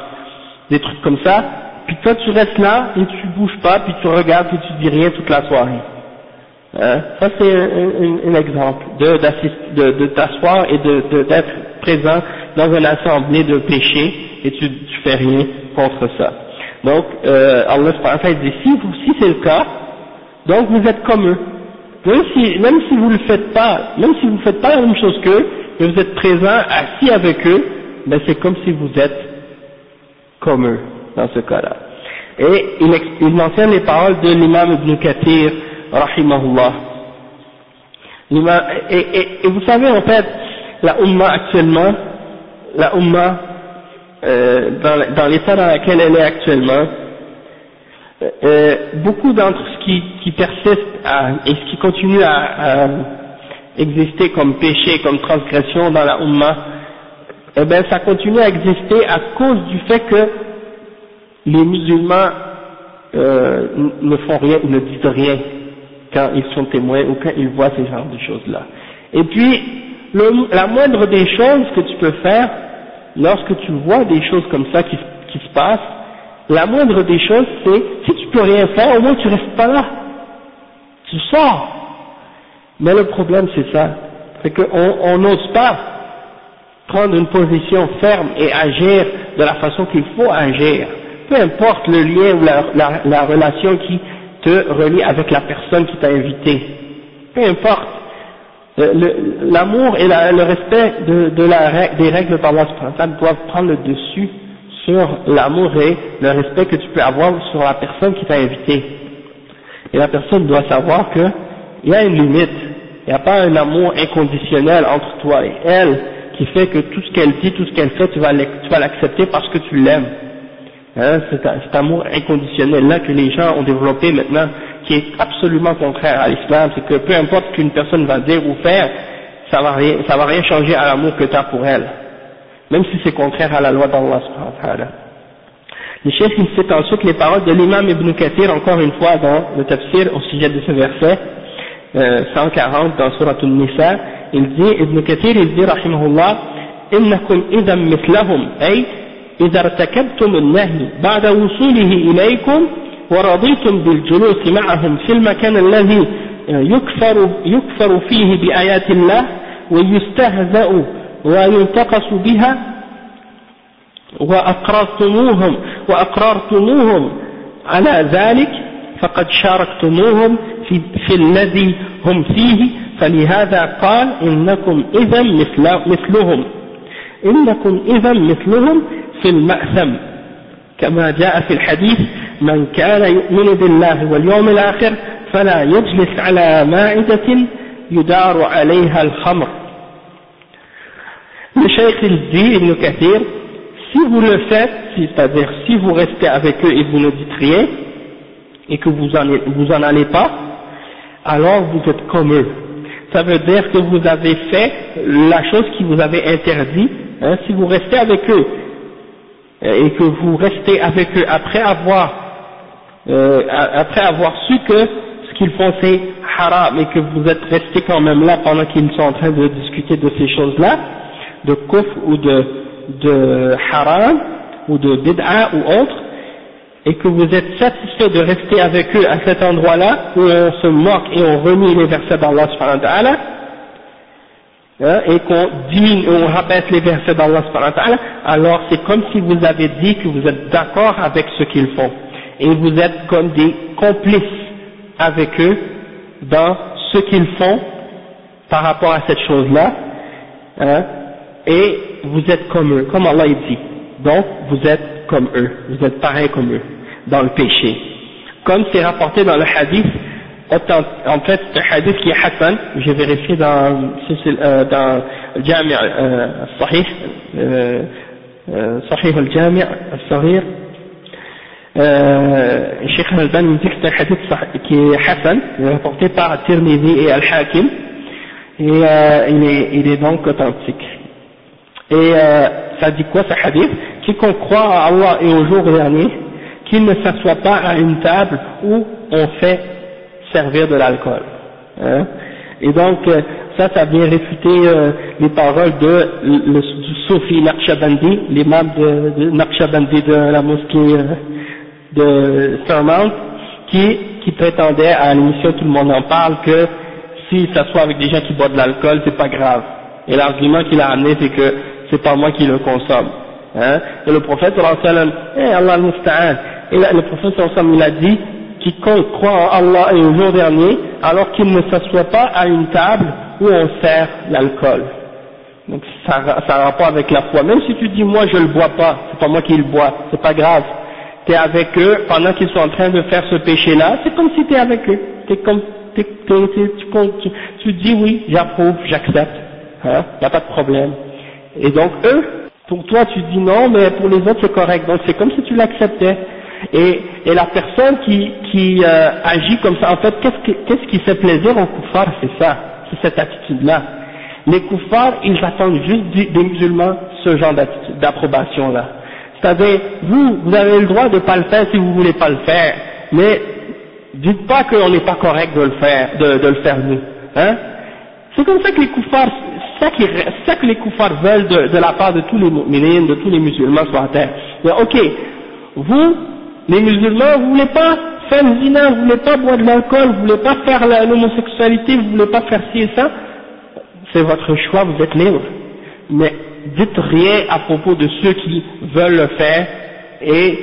des trucs comme ça puis toi tu restes là et tu bouges pas, puis tu regardes et tu dis rien toute la soirée. Hein? Ça c'est un, exemple de, de, de t'asseoir et de d'être présent dans une assemblée de péché et tu, tu fais rien contre ça. Donc euh, Allah dit si, c'est le cas, donc vous êtes comme eux. Même si, même si vous le faites pas, même si vous faites pas la même chose qu'eux, et vous êtes présent, assis avec eux, ben c'est comme si vous êtes comme eux dans ce cas-là. Et il, il, mentionne les paroles de l'imam Ibn Kathir, rahimahullah. Et, vous savez en fait, la Ummah actuellement, la Ummah, euh, dans, dans l'état dans lequel elle est actuellement, euh, beaucoup d'entre ce qui, qui persiste à, et ce qui continue à, à, exister comme péché, comme transgression dans la Ummah, eh bien ça continue à exister à cause du fait que les musulmans euh, ne font rien, ne disent rien quand ils sont témoins ou quand ils voient ces genres de choses-là. Et puis, la moindre des choses que tu peux faire, lorsque tu vois des choses comme ça qui, qui se passent, la moindre des choses, c'est, si tu peux rien faire, au moins tu restes pas là. Tu sors. Mais le problème, c'est ça. C'est qu'on n'ose pas prendre une position ferme et agir de la façon qu'il faut agir peu importe le lien ou la, la, relation qui te relie avec la personne qui t'a invité, peu importe, l'amour et le respect de, de la, des doivent prendre le dessus sur l'amour et le respect que tu peux avoir sur la personne qui t'a invité. Et la personne doit savoir qu'il y a une limite, il n'y a pas un amour inconditionnel entre toi et elle qui fait que tout ce qu'elle dit, tout ce qu'elle fait, tu vas l'accepter parce que tu l'aimes. Hein, cet amour inconditionnel là que les gens ont développé maintenant, qui est absolument contraire à l'islam, c'est que peu importe ce qu'une personne va dire ou faire, ça va rien, ça va rien changer à l'amour que tu as pour elle, même si c'est contraire à la loi d'Allah subhanahu Le chef il cite ensuite les paroles de l'imam Ibn Kathir, encore une fois dans le tafsir au sujet de ce verset, 140 euh, dans Surah Al-Nisa, il dit, Ibn Kathir il dit, rahimahullah, إنكم إذا مثلهم أي إذا ارتكبتم النهي بعد وصوله إليكم ورضيتم بالجلوس معهم في المكان الذي يكفر, يكفر فيه بآيات الله ويستهزأ وينتقص بها وأقررتموهم وأقررتموهم على ذلك فقد شاركتموهم في, في الذي هم فيه فلهذا قال إنكم إذا مثلهم إنكم إذا مثلهم في المأثم كما جاء في الحديث من كان يؤمن بالله واليوم الآخر فلا يجلس على مائدة يدار عليها الخمر Le cheikh il dit, Ibn Kathir, si vous le faites, c'est-à-dire si vous restez avec eux et vous ne dites rien, et que vous en, vous en allez pas, alors vous êtes comme eux. Ça veut dire que vous avez fait la chose qui vous avait interdit, hein, si vous restez avec eux et que vous restez avec eux après avoir euh, après avoir su que ce qu'ils font c'est haram et que vous êtes resté quand même là pendant qu'ils sont en train de discuter de ces choses-là, de kuf ou de, de haram ou de bid'a ou autre, et que vous êtes satisfait de rester avec eux à cet endroit-là où on se moque et on renie les versets d'Allah subhanahu wa ta'ala, Hein, et qu'on dit, on rabaisse les versets d'Allah alors c'est comme si vous avez dit que vous êtes d'accord avec ce qu'ils font. Et vous êtes comme des complices avec eux dans ce qu'ils font par rapport à cette chose-là, hein, et vous êtes comme eux, comme Allah dit. Donc, vous êtes comme eux, vous êtes pareil comme eux, dans le péché. Comme c'est rapporté dans le hadith en fait, c'est un hadith qui est Hassan, j'ai vérifié dans, euh, dans le Jami' euh, Sahih, euh, Sahih al-Jami' al-Sahir, Sheikh al-Ban me dit que c'est hadith qui est Hassan, rapporté par Tirmidhi et Al-Hakim, et il, est, donc authentique. Et ça dit quoi ce hadith? Quiconque croit à Allah et au jour dernier, qu'il ne s'assoit pas à une table où on fait servir de l'alcool. Hein? Et donc, euh, ça, ça vient réfuter euh, les paroles de, le, du Naqshbandi, l'imam de, de de la mosquée euh, de Fairmount, qui, qui prétendait à l'émission Tout le monde en parle que s'il s'assoit avec des gens qui boivent de l'alcool, c'est pas grave. Et l'argument qu'il a amené, c'est que c'est pas moi qui le consomme. Hein? Et le prophète, sallallahu eh, Allah et le prophète, sallallahu il a dit, quiconque croit en Allah et au jour dernier, alors qu'il ne s'assoit pas à une table où on sert l'alcool. Donc ça, ça a rapport avec la foi. Même si tu dis moi je le bois pas, c'est pas moi qui le bois, c'est pas grave. Tu es avec eux pendant qu'ils sont en train de faire ce péché-là, c'est comme si tu es avec eux. Es comme, tu, tu, dis oui, j'approuve, j'accepte, hein, y a pas de problème. Et donc eux, pour toi tu dis non, mais pour les autres c'est correct. Donc c'est comme si tu l'acceptais. Et, et la personne qui, qui euh, agit comme ça, en fait, qu'est-ce qui fait plaisir aux koufars? C'est ça, c'est cette attitude-là. Les koufars, ils attendent juste des, musulmans ce genre d'approbation-là. C'est-à-dire, vous, vous avez le droit de ne pas le faire si vous ne voulez pas le faire, mais dites pas qu'on n'est pas correct de le faire, de, de le faire nous. Hein? C'est comme ça que les koufars, ça, qui, ça que les koufars veulent de, de, la part de tous les de tous les musulmans sur la terre. Mais ok, vous, les musulmans, vous voulez pas faire zina, vous voulez pas boire de l'alcool, vous voulez pas faire l'homosexualité, vous voulez pas faire ci et ça, c'est votre choix, vous êtes libre. Mais dites rien à propos de ceux qui veulent le faire et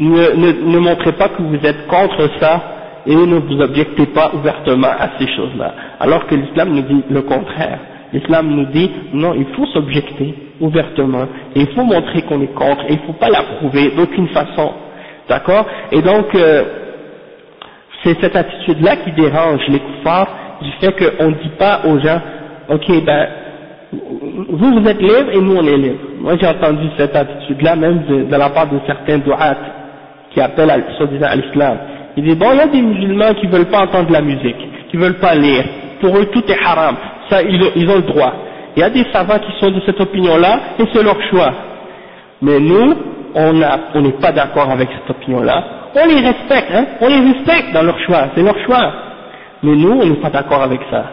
ne, ne, ne montrez pas que vous êtes contre ça et ne vous objectez pas ouvertement à ces choses-là. Alors que l'islam nous dit le contraire. l'islam nous dit non, il faut s'objecter ouvertement, et il faut montrer qu'on est contre, et il ne faut pas l'approuver d'aucune façon, d'accord? Et donc, euh, c'est cette attitude-là qui dérange les kuffars, du fait qu'on ne dit pas aux gens, ok, ben, vous, vous êtes libres et nous, on est libres. Moi, j'ai entendu cette attitude-là, même de, la part de certains du'at, qui appellent, à l'islam. Il dit, bon, il y a des musulmans qui veulent pas entendre la musique, qui veulent pas lire. Pour eux, tout est haram. Ça, ils, ils ont le droit. Il y a des savants qui sont de cette opinion-là, et c'est leur choix. Mais nous, on n'est pas d'accord avec cette opinion-là. On les respecte, hein, on les respecte dans leur choix, c'est leur choix. Mais nous, on n'est pas d'accord avec ça.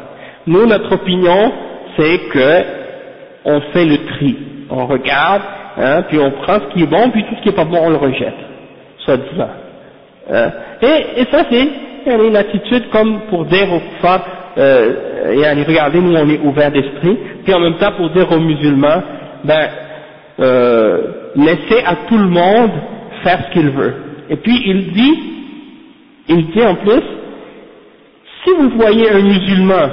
Nous, notre opinion, c'est que on fait le tri. On regarde, hein, puis on prend ce qui est bon, puis tout ce qui est pas bon, on le rejette. Soit disant. Hein. Et, et ça, c'est une attitude comme pour dire aux femmes, euh, et regardez, nous on est ouvert d'esprit, puis en même temps pour dire aux musulmans, ben, euh, laissez à tout le monde faire ce qu'il veut. Et puis il dit, il dit en plus, si vous voyez un musulman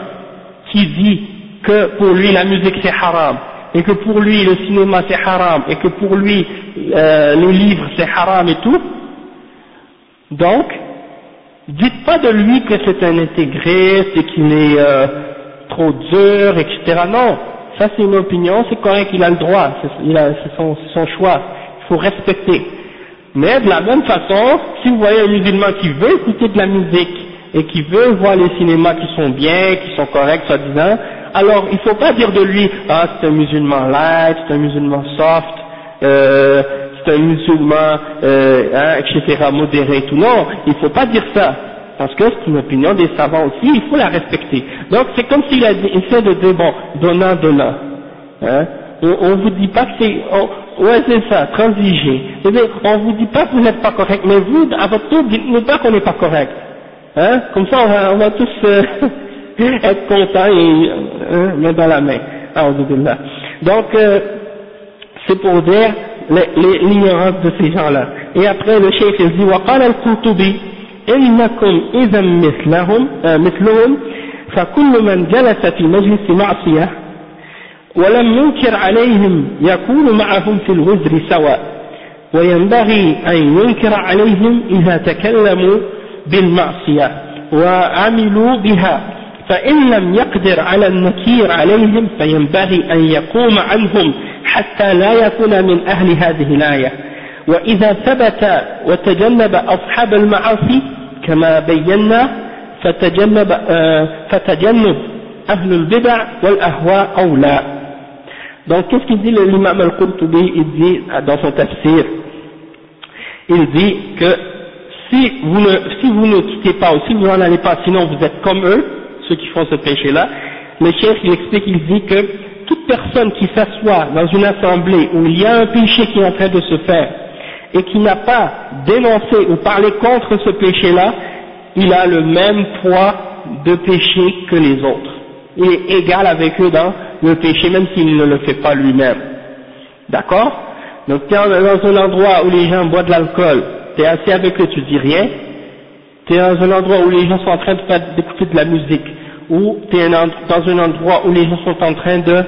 qui dit que pour lui la musique c'est haram, et que pour lui le cinéma c'est haram, et que pour lui euh, les livres c'est haram et tout, donc, dites pas de lui que c'est un intégriste et qu'il est euh, trop dur, etc. Non, ça c'est une opinion, c'est correct, il a le droit, c'est son, son choix, il faut respecter. Mais de la même façon, si vous voyez un musulman qui veut écouter de la musique et qui veut voir les cinémas qui sont bien, qui sont corrects, soi-disant, alors il ne faut pas dire de lui, ah c'est un musulman light, c'est un musulman soft, euh, c'est un musulman, euh, hein, etc., modéré tout. Non, il ne faut pas dire ça, parce que c'est une opinion des savants aussi, il faut la respecter. Donc c'est comme s'il essaie de dire, bon, donnant, donnant. Hein, on ne vous dit pas que c'est... Ouais, c'est ça, transiger. On vous dit pas que vous n'êtes pas correct, mais vous, à votre tour, dites-nous pas qu'on n'est pas correct. Hein Comme ça, on va, tous euh, être contents et euh, mettre dans la main. Donc, euh, c'est pour dire l'ignorance de ces gens-là. Et après, le cheikh dit, وقال القرطبي إنكم إذا مثلهم مثلهم فكل من جلس في مجلس معصية ولم ينكر عليهم يكون معهم في الوزر سواء. وينبغي أن ينكر عليهم إذا تكلموا بالمعصية وعملوا بها. فإن لم يقدر على النكير عليهم فينبغي أن يقوم عنهم حتى لا يكون من أهل هذه الآية. وإذا ثبت وتجنب أصحاب المعاصي كما بينا فتجنب, فتجنب أهل البدع والأهواء أولى Donc qu'est-ce qu'il dit l'imam al-Qurtubi Il dit dans son tafsir, il dit que si vous ne, si vous ne quittez pas ou si vous n'en allez pas, sinon vous êtes comme eux, ceux qui font ce péché-là, le chef il explique, il dit que toute personne qui s'assoit dans une assemblée où il y a un péché qui est en train de se faire et qui n'a pas dénoncé ou parlé contre ce péché-là, il a le même poids de péché que les autres. Il est égal avec eux dans le péché, même s'il ne le fait pas lui-même. D'accord? Donc tu es dans un endroit où les gens boivent de l'alcool, tu es assis avec eux, tu dis rien, tu es dans un endroit où les gens sont en train d'écouter de la musique, ou tu es dans un endroit où les gens sont en train de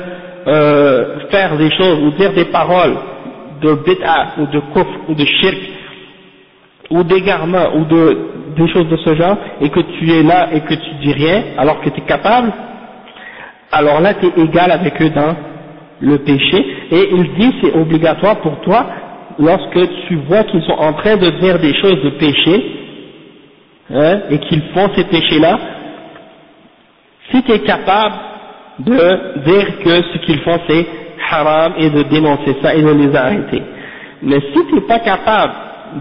euh, faire des choses, ou dire des paroles de bid'a, ou de kufr, ou de shirk, ou d'égarement, ou de, des choses de ce genre, et que tu es là et que tu dis rien, alors que tu es capable, alors là tu es égal avec eux dans le péché, et il dit c'est obligatoire pour toi, lorsque tu vois qu'ils sont en train de dire des choses de péché, hein, et qu'ils font ces péchés-là, si tu es capable de dire que ce qu'ils font c'est haram et de dénoncer ça et de les arrêter. Mais si tu n'es pas capable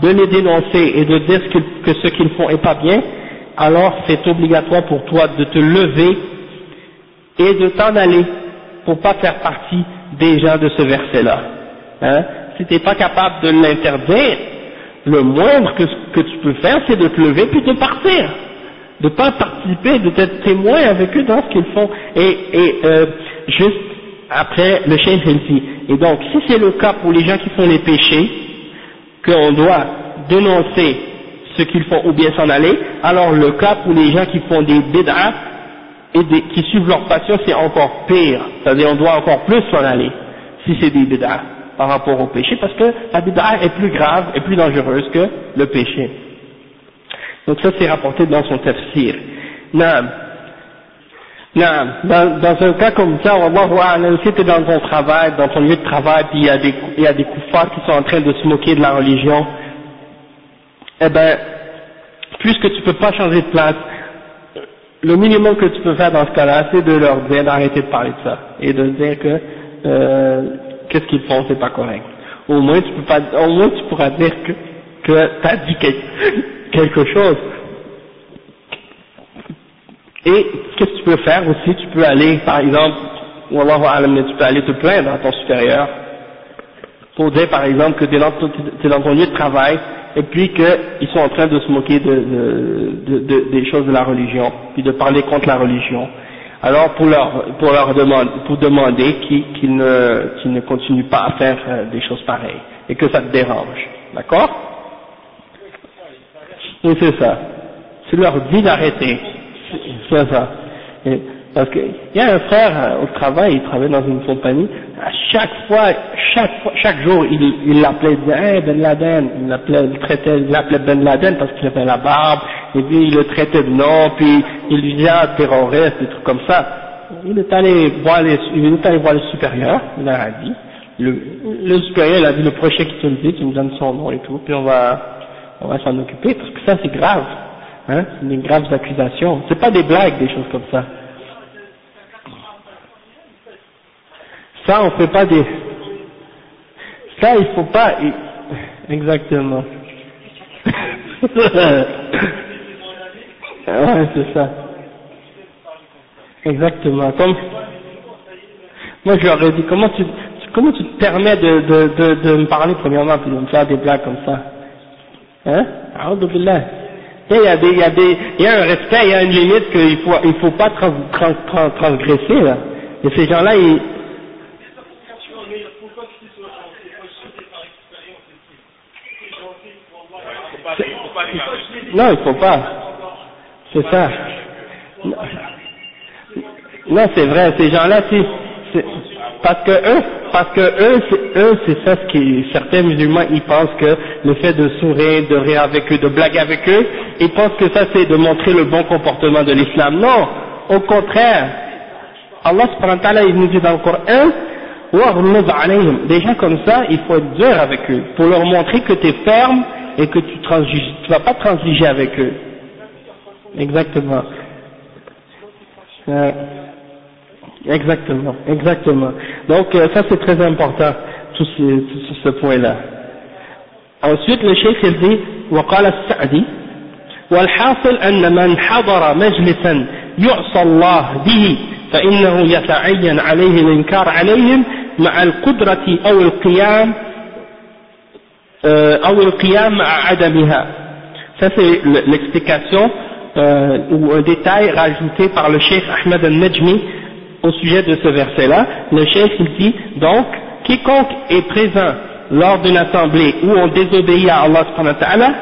de les dénoncer et de dire que ce qu'ils font est pas bien, alors c'est obligatoire pour toi de te lever et de t'en aller pour pas faire partie des gens de ce verset-là. Hein? Si tu n'es pas capable de l'interdire, le moindre que, tu peux faire, c'est de te lever puis de partir, de pas participer, de être témoin avec eux dans ce qu'ils font. Et, et euh, juste après, le chef il dit, et donc si c'est le cas pour les gens qui font les péchés, qu'on doit dénoncer ce qu'ils font ou bien s'en aller, alors le cas pour les gens qui font des bid'ah, et qui suivent leur passion, c'est encore pire. C'est-à-dire on doit encore plus s'en aller, si c'est des bid'ah, par rapport au péché, parce que la bid'ah est plus grave et plus dangereuse que le péché. Donc ça c'est rapporté dans son tafsir. Naam. Naam. Dans, un cas comme ça, Wallahu si tu es dans ton travail, dans ton lieu de travail, puis il y a des, il y a des koufars qui sont en train de se moquer de la religion, eh ben, puisque tu peux pas changer de place, le minimum que tu peux faire dans ce cas-là, c'est de leur dire d'arrêter de parler de ça et de dire que euh, qu'est-ce qu'ils font, c'est pas correct. Au moins tu peux pas, au moins tu pourras dire que que t'as dit quelque chose. Et qu'est-ce que tu peux faire aussi? Tu peux aller, par exemple, tu peux aller te plaindre à ton supérieur pour dire par exemple que tu es, es, dans ton lieu de travail et puis qu'ils sont en train de se moquer de, de, de, des choses de la religion, puis de parler contre la religion. Alors pour leur, pour leur demander, pour demander qu'ils ne, qu'ils ne continuent pas à faire euh, des choses pareilles et que ça te dérange. D'accord? Oui, c'est ça. Tu leur dis d'arrêter. C'est ça. Parce qu'il y a un frère euh, au travail, il travaille dans une compagnie, à chaque fois, chaque chaque jour, il, l'appelait, il disait, Ben Laden, il l'appelait, traitait, l'appelait Ben Laden parce qu'il avait la barbe, et puis il le traitait de nom, puis il lui disait, ah, terroriste, des trucs comme ça. Il est allé voir les, il est allé voir le supérieur, il a dit, le, le supérieur, il a dit, le prochain qui te le dit, tu me donnes son nom et tout, puis on va, on va s'en occuper, parce que ça c'est grave, hein, des graves accusations, c'est pas des blagues, des choses comme ça. Ça, on fait pas des... Ça, il faut pas... Exactement. ouais, c'est ça. Exactement. Comme... Moi, je leur ai dit, comment tu, comment tu te permets de, de, de, me parler premièrement, puis de me faire des blagues comme ça? Hein? Il y a des, il y a des, il y a un respect, il y a une limite qu'il faut, il faut pas trans, trans, transgresser là. Et ces gens-là, ils, Non, il faut pas. C'est ça. Non, c'est vrai, ces gens-là, c'est parce que eux, parce que eux, c'est eux, c'est ça ce qui, certains musulmans, ils pensent que le fait de sourire, de rire avec eux, de blaguer avec eux, ils pensent que ça c'est de montrer le bon comportement de l'islam. Non, au contraire. Allah subhanahu il nous dit dans le Coran, des gens comme ça, il faut être dur avec eux, pour leur montrer que tu es ferme et que tu ne vas pas transiger avec eux. Exactement. Euh, exactement, exactement. Donc euh, ça c'est très important, tout ce, tout ce point-là. Ensuite le cheikh il dit, وقال السعدي والحاصل أن من حضر مجلسا يعصى الله به فإنه يتعين عليه الإنكار عليهم مع القدرة أو القيام أو القيام مع عدمها ça c'est l'explication euh, ou un détail rajouté par le cheikh Ahmed al-Najmi au sujet de ce verset-là. Le cheikh il dit donc quiconque est présent lors d'une assemblée où on désobéit à Allah subhanahu wa ta'ala,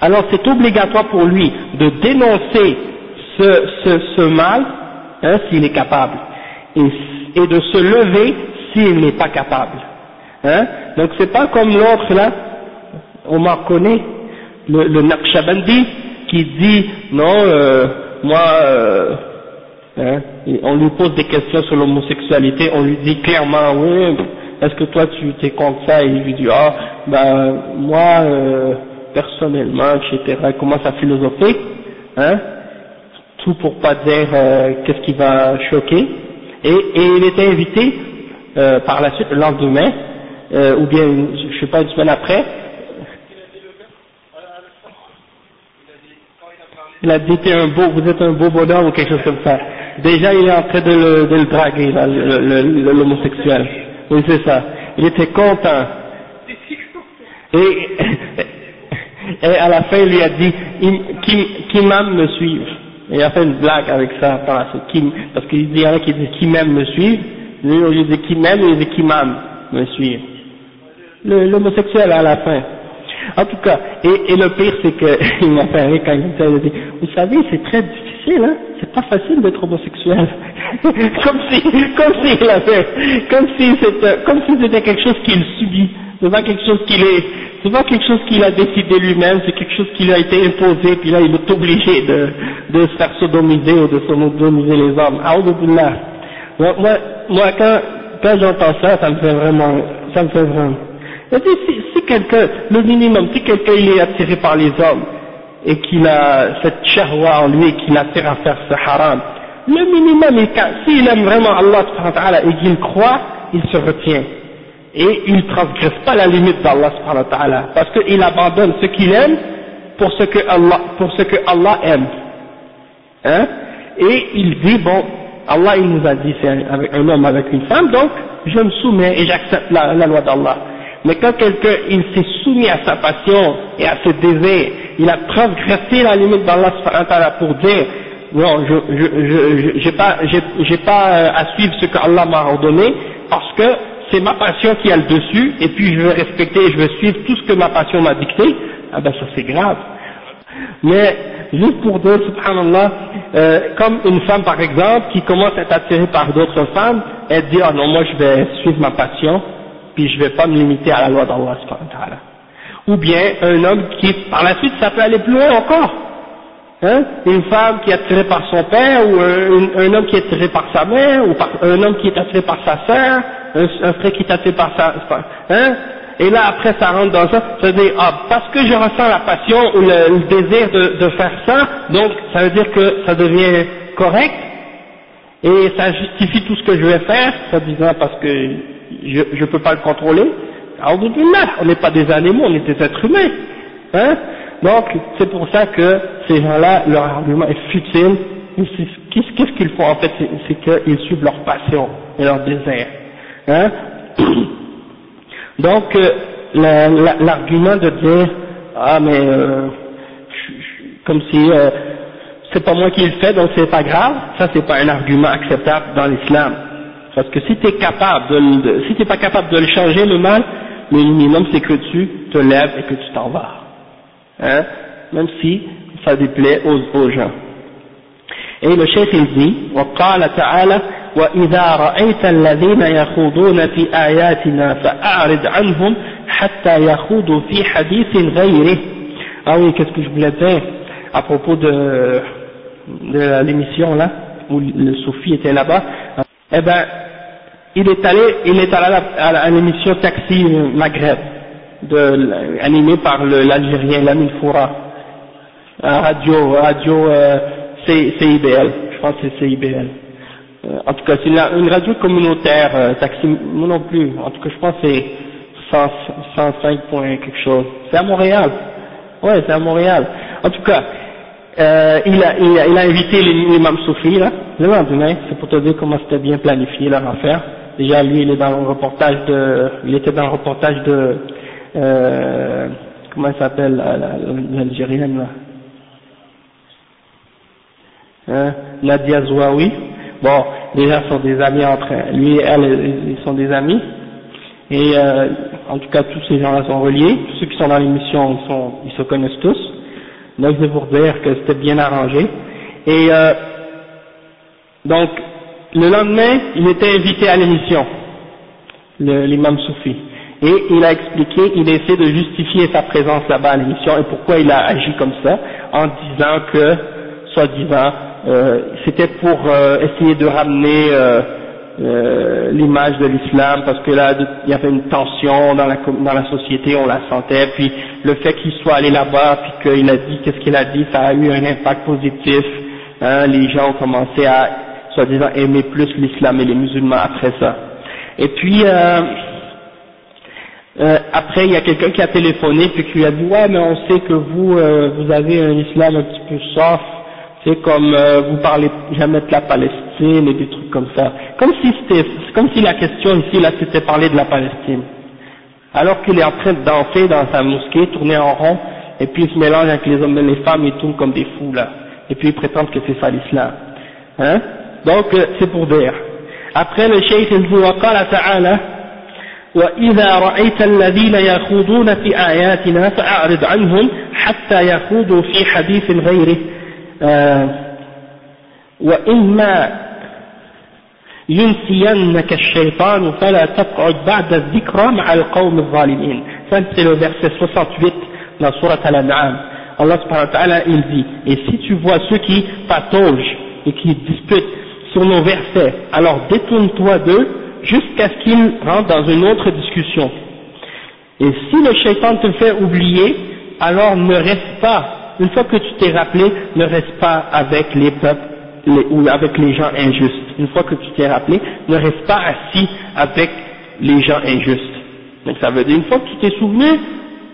alors c'est obligatoire pour lui de dénoncer ce, ce, ce mal hein, s'il est capable et, de se lever s'il n'est pas capable. Hein Donc c'est pas comme l'autre là, m'en connaît, le, le Naqshbandi qui dit non, euh, moi, euh, hein, on lui pose des questions sur l'homosexualité, on lui dit clairement oui, est-ce que toi tu t'es contre ça et il lui dit ah ben moi euh, personnellement etc. Il commence à philosopher, hein, tout pour pas dire euh, qu'est-ce qui va choquer et, et il était invité euh, par la suite le lendemain euh, ou bien je sais pas une semaine après il a dit un beau, vous êtes un beau bonhomme ou quelque chose comme ça. Déjà il est en train de le, de le draguer, l'homosexuel. Oui c'est ça. Il était content. Et, et à la fin il lui a dit, qui, qui m'aime me suivre. Il a fait une blague avec ça parce qu'il a qui disent qui m'aime me suivre, lui il dit qui m'aime, il dit qui m'aime me suivre. L'homosexuel à la fin. En tout cas, et, et le pire c'est qu'il m'a fait rire quand il dit, vous savez c'est très difficile hein C'est pas facile d'être homosexuel. comme si, comme s'il avait, comme si c'était, comme si c'était quelque chose qu'il subit. C'est pas quelque chose qu'il est, c'est pas quelque chose qu'il a décidé lui-même, c'est quelque chose qui lui a été imposé, puis là il est obligé de, de se faire sodomiser ou de sodomiser les hommes. Moi, moi, moi quand, quand j'entends ça, ça me fait vraiment, ça me fait vraiment. Si, si quelqu'un, le minimum, si quelqu'un il est attiré par les hommes, et qu'il a cette shahwa en lui et qu'il attire à faire ce haram, le minimum, s'il aime vraiment Allah et qu'il croit, il se retient. Et il ne transgresse pas la limite d'Allah parce qu'il abandonne ce qu'il aime pour ce que Allah, aime. Hein? Et il dit, bon, Allah il nous a dit c'est un, homme avec une femme, donc je me soumets et j'accepte la loi d'Allah. Mais quand quelqu'un il s'est soumis à sa passion et à ses désirs, il a transgressé la limite d'Allah pour dire non, je n'ai pas, j'ai pas euh, à suivre ce qu'Allah m'a ordonné parce que c'est ma passion qui a le dessus et puis je veux respecter et je veux suivre tout ce que ma passion m'a dicté, ah ben ça c'est grave. Mais juste pour dire, subhanallah, euh, comme une femme par exemple qui commence à être attirée par d'autres femmes, elle dit ah non moi je vais suivre ma passion puis je ne vais pas me limiter à la loi d'Allah Ou bien un homme qui, par la suite, ça peut aller plus loin encore. Hein? Une femme qui est attirée par son père, ou un, homme qui est attiré par sa mère, ou un homme qui est attiré par sa sœur, un, frère qui est attiré par sa... Hein? Et là après ça rentre dans ça, ça veut dire, ah, parce que je ressens la passion ou le, désir de, faire ça, donc ça veut dire que ça devient correct, et ça justifie tout ce que je vais faire, ça disant parce que je ne peux pas le contrôler. on n'est pas des animaux, on est des êtres humains. Hein Donc, c'est pour ça que ces gens-là, leur argument est futile. Qu'est-ce qu'ils font en fait? C'est qu'ils suivent leur passion et leur désir. Hein Donc, euh, l'argument de dire, ah mais, euh, comme si euh, c'est pas moi qui le fais, donc c'est pas grave, ça c'est pas un argument acceptable dans l'islam. Parce que si tu es capable de, si t'es pas capable de le changer le mal, le minimum c'est que tu te lèves et que tu t'en vas. Hein? Même si ça déplaît aux, aux gens. Et le chef il dit, وقال تعالى وإذا رأيت الذين يخوضون في آياتنا فأعرض عنهم حتى يخوضوا في حديث غيره. Ah oui, qu'est-ce que je voulais dire à propos de, de l'émission là, où le soufi était là-bas. eh ben, il est allé, il est allé à l'émission Taxi Maghreb, de, animée par l'Algérien Lamine Foura, radio, radio euh, CIBL, je pense que c'est CIBL. Euh, en tout cas, c'est une, radio communautaire, euh, Taxi, moi non plus, en tout cas je pense que c'est 105 points quelque chose. C'est à Montréal. Ouais, c'est à Montréal. En tout cas, euh, il, a, il, a, il, a, invité l'imam Soufi, là, le lendemain, c'est pour te dire comment c'était bien planifié leur affaire. Déjà, lui, il est dans le reportage de, il était dans le reportage de, euh, comment elle s'appelle, l'Algérienne, là hein, Nadia Zouaoui. Bon, déjà, sont des amis entre lui et elle, ils sont des amis. Et euh, en tout cas, tous ces gens-là sont reliés. Tous ceux qui sont dans l'émission, ils, sont, ils se connaissent tous. Donc, c'est pour dire que c'était bien arrangé. Et euh, donc, le lendemain, il était invité à l'émission, l'imam Soufi. Et il a expliqué, il essaie de justifier sa présence là-bas à l'émission et pourquoi il a agi comme ça, en disant que, soi-disant, euh, c'était pour euh, essayer de ramener euh, l'image de l'islam, parce que là, il y avait une tension dans la, dans la société, on la sentait, puis le fait qu'il soit allé là-bas, puis qu'il a dit qu'est-ce qu'il a dit, ça a eu un impact positif, hein, les gens ont commencé à soi-disant aimer plus l'islam et les musulmans après ça. Et puis, euh, euh, après, il y a quelqu'un qui a téléphoné puis qui lui a dit ouais, mais on sait que vous, euh, vous avez un islam un petit peu soft, c'est comme euh, vous parlez jamais de la Palestine et des trucs comme ça. Comme si c'était, comme si la question ici là c'était parler de la Palestine. Alors qu'il est en train de danser dans sa mosquée, tourner en rond, et puis il se mélange avec les hommes et les femmes, il tourne comme des fous là. Et puis il prétend que c'est ça l'islam. Hein donc c'est pour dire. Après le cheikh il dit وقال تعالى وإذا رأيت الذين يخوضون في آياتنا فأعرض عنهم حتى يخوضوا في حديث غيره euh, وإما ينسينك الشيطان فلا تقعد بعد الذكرى مع القوم الظالمين ça c'est le verset 68 dans Surat Al-An'am Allah subhanahu wa ta'ala il dit et si tu vois ceux qui pataugent et qui disputent sur nos versets alors détourne-toi d'eux jusqu'à ce qu'ils rentrent dans une autre discussion et si le shaitan te fait oublier alors ne reste pas une fois que tu t'es rappelé ne reste pas avec les peuples ou avec les gens injustes. Une fois que tu t'es rappelé, ne reste pas assis avec les gens injustes. Donc ça veut dire, une fois que tu t'es souvenu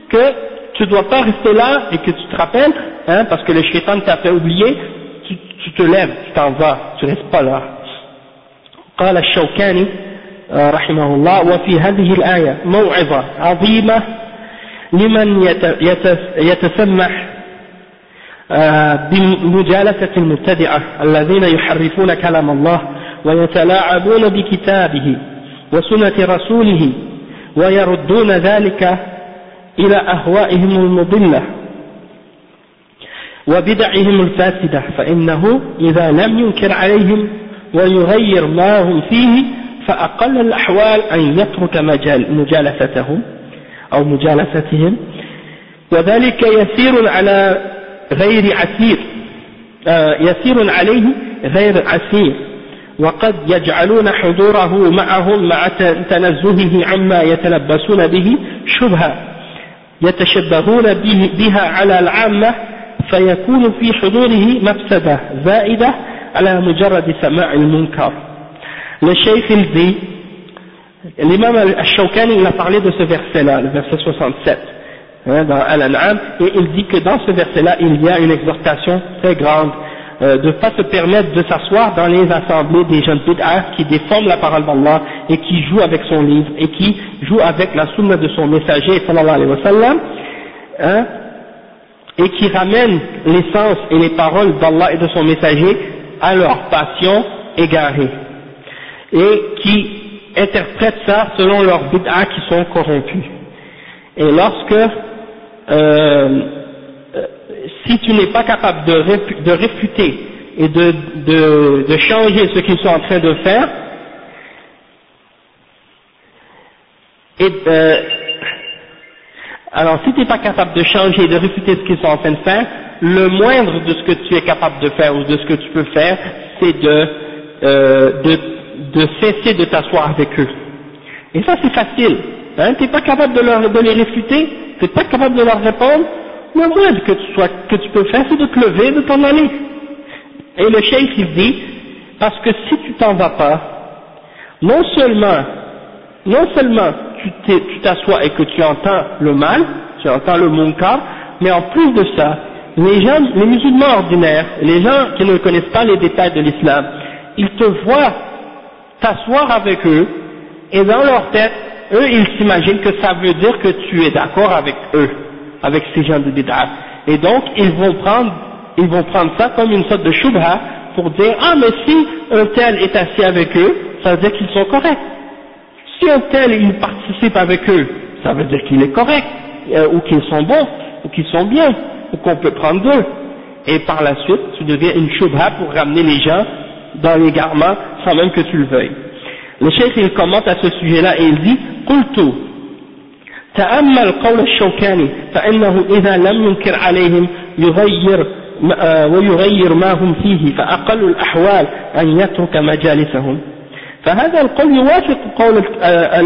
que tu ne dois pas rester là et que tu te rappelles, hein, parce que le shaitan t'a fait oublier, tu, tu te lèves, tu t'en vas, tu restes pas là. قال الشوكاني رحمه الله وفي هذه الآية موعظة عظيمة لمن يتسمح بمجالسة المبتدعة الذين يحرفون كلام الله ويتلاعبون بكتابه وسنة رسوله ويردون ذلك إلى أهوائهم المضلة وبدعهم الفاسدة فإنه إذا لم ينكر عليهم ويغير ما هم فيه فأقل الأحوال أن يترك مجال مجالستهم أو مجالستهم. وذلك يسير على غير عسير. آه، يسير عليه غير عسير. وقد يجعلون حضوره معهم مع تنزهه عما يتلبسون به شبهة. يتشبهون به بها على العامة فيكون في حضوره مفسدة زائدة على مجرد سماع المنكر. الشيخ الزي الإمام الشوكاني il a parlé de ce verset là, le verset 67 hein, dans Al-An'am, et il dit que dans ce verset-là, il y a une exhortation très grande euh, de ne pas se permettre de s'asseoir dans les assemblées des jeunes bid'ah qui déforment la parole d'Allah et qui jouent avec son livre et qui jouent avec la sunna de son messager sallallahu alayhi wa sallam hein, et qui ramènent l'essence et les paroles d'Allah et de son messager à leur passion égarée et qui interprètent ça selon leurs bid'ah qui sont corrompus. Et lorsque euh, si tu n'es pas capable de, réfuter et de, de, de, changer ce qu'ils sont en train de faire, et, euh, alors si tu n'es pas capable de changer et de réfuter ce qu'ils sont en train de faire, le moindre de ce que tu es capable de faire ou de ce que tu peux faire, c'est de, euh, de, de cesser de t'asseoir avec eux. Et ça c'est facile. Hein, tu n'es pas capable de les réfuter, tu n'es pas capable de leur répondre, le moins que tu, peux faire, c'est de te lever et de t'en aller. Et le cheikh il dit, parce que si tu t'en vas pas, non seulement, non seulement tu t'assois et que tu entends le mal, tu entends le munkar, mais en plus de ça, les musulmans ordinaires, les gens qui ne connaissent pas les détails de l'islam, ils te voient t'asseoir avec eux, et dans leur tête, eux ils s'imaginent que ça veut dire que tu es d'accord avec eux, avec ces gens de bid'ah. Et donc ils vont prendre, ils vont prendre ça comme une sorte de shubha pour dire ah mais si un tel est assis avec eux, ça veut dire qu'ils sont corrects. Si un tel il participe avec eux, ça veut dire qu'il est correct, euh, ou qu'ils sont bons, ou qu'ils sont bien, ou qu'on peut prendre d'eux. Et par la suite, tu deviens une shubha pour ramener les gens dans les garments sans même que tu le veuilles. Le cheikh il commente à ce sujet-là et il dit قلت تأمل قول الشوكاني فإنه إذا لم ينكر عليهم يغير ويغير ما هم فيه فأقل الأحوال أن يترك مجالسهم فهذا القول يوافق قول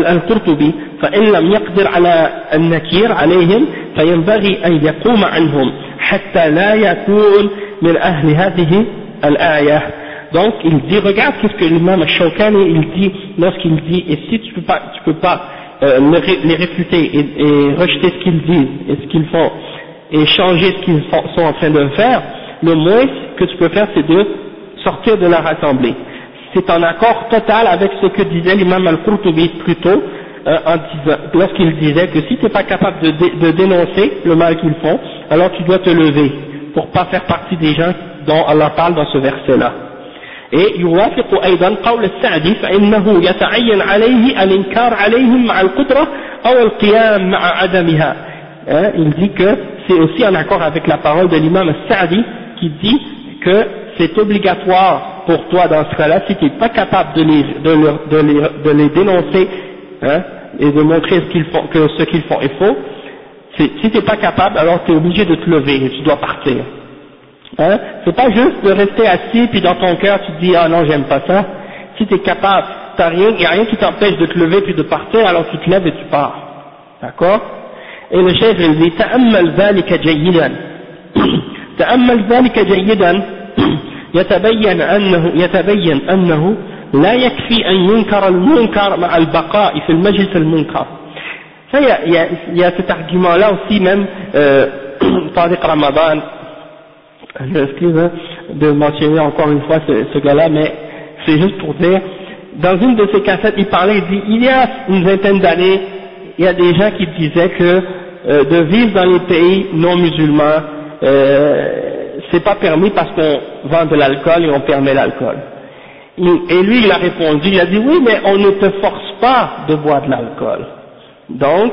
القرطبي فإن لم يقدر على النكير عليهم فينبغي أن يقوم عنهم حتى لا يكون من أهل هذه الآية. Donc il dit, regarde ce que l'imam Shawkani il dit lorsqu'il dit, et si tu peux pas, tu peux pas euh, les réfuter et, rejeter ce qu'ils disent et ce qu'ils font et changer ce qu'ils sont en train de faire, le moins que tu peux faire c'est de sortir de leur assemblée. C'est en accord total avec ce que disait l'imam Al-Qurtubi plus tôt, euh, lorsqu'il disait que si tu n'es pas capable de, de dénoncer le mal qu'ils font, alors tu dois te lever pour pas faire partie des gens dont Allah parle dans ce verset-là. إيه يوافق أيضا قول السعدي فإنه يتعين عليه الإنكار عليهم مع القدرة أو القيام مع عدمها hein, il dit que c'est aussi en accord avec la parole de l'imam Sa'di qui dit que c'est obligatoire pour toi dans ce cas-là, si tu n'es pas capable de les, de, de, les, de les dénoncer hein, et de montrer ce qu'ils font, que ce qu'ils font est faux, si tu n'es pas capable, alors tu es obligé de te lever et tu dois partir. Hein c'est pas juste de rester assis puis dans ton cœur tu te dis ah non j'aime pas ça. Si tu es capable, il n'y a rien qui t'empêche de te lever puis de partir, alors tu te lèves et tu pars. D'accord Et le chef il dit تأمل ذلك جيدا تأمل ذلك جيدا يتبين أنه يتبين أنه لا يكفي أن ينكر المنكر مع البقاء في المجلس المنكر Ça, il y a, il y a, il y a cet argument-là aussi même, euh, Tariq Ramadan, je m'excuse hein, de mentionner encore une fois ce, ce gars-là, mais c'est juste pour dire, dans une de ses cassettes, il parlait, il dit, il y a une vingtaine d'années, il y a des gens qui disaient que euh, de vivre dans les pays non musulmans, euh, c'est pas permis parce qu'on vend de l'alcool et on permet l'alcool. Et lui, il a répondu, il a dit, oui, mais on ne te force pas de boire de l'alcool. Donc,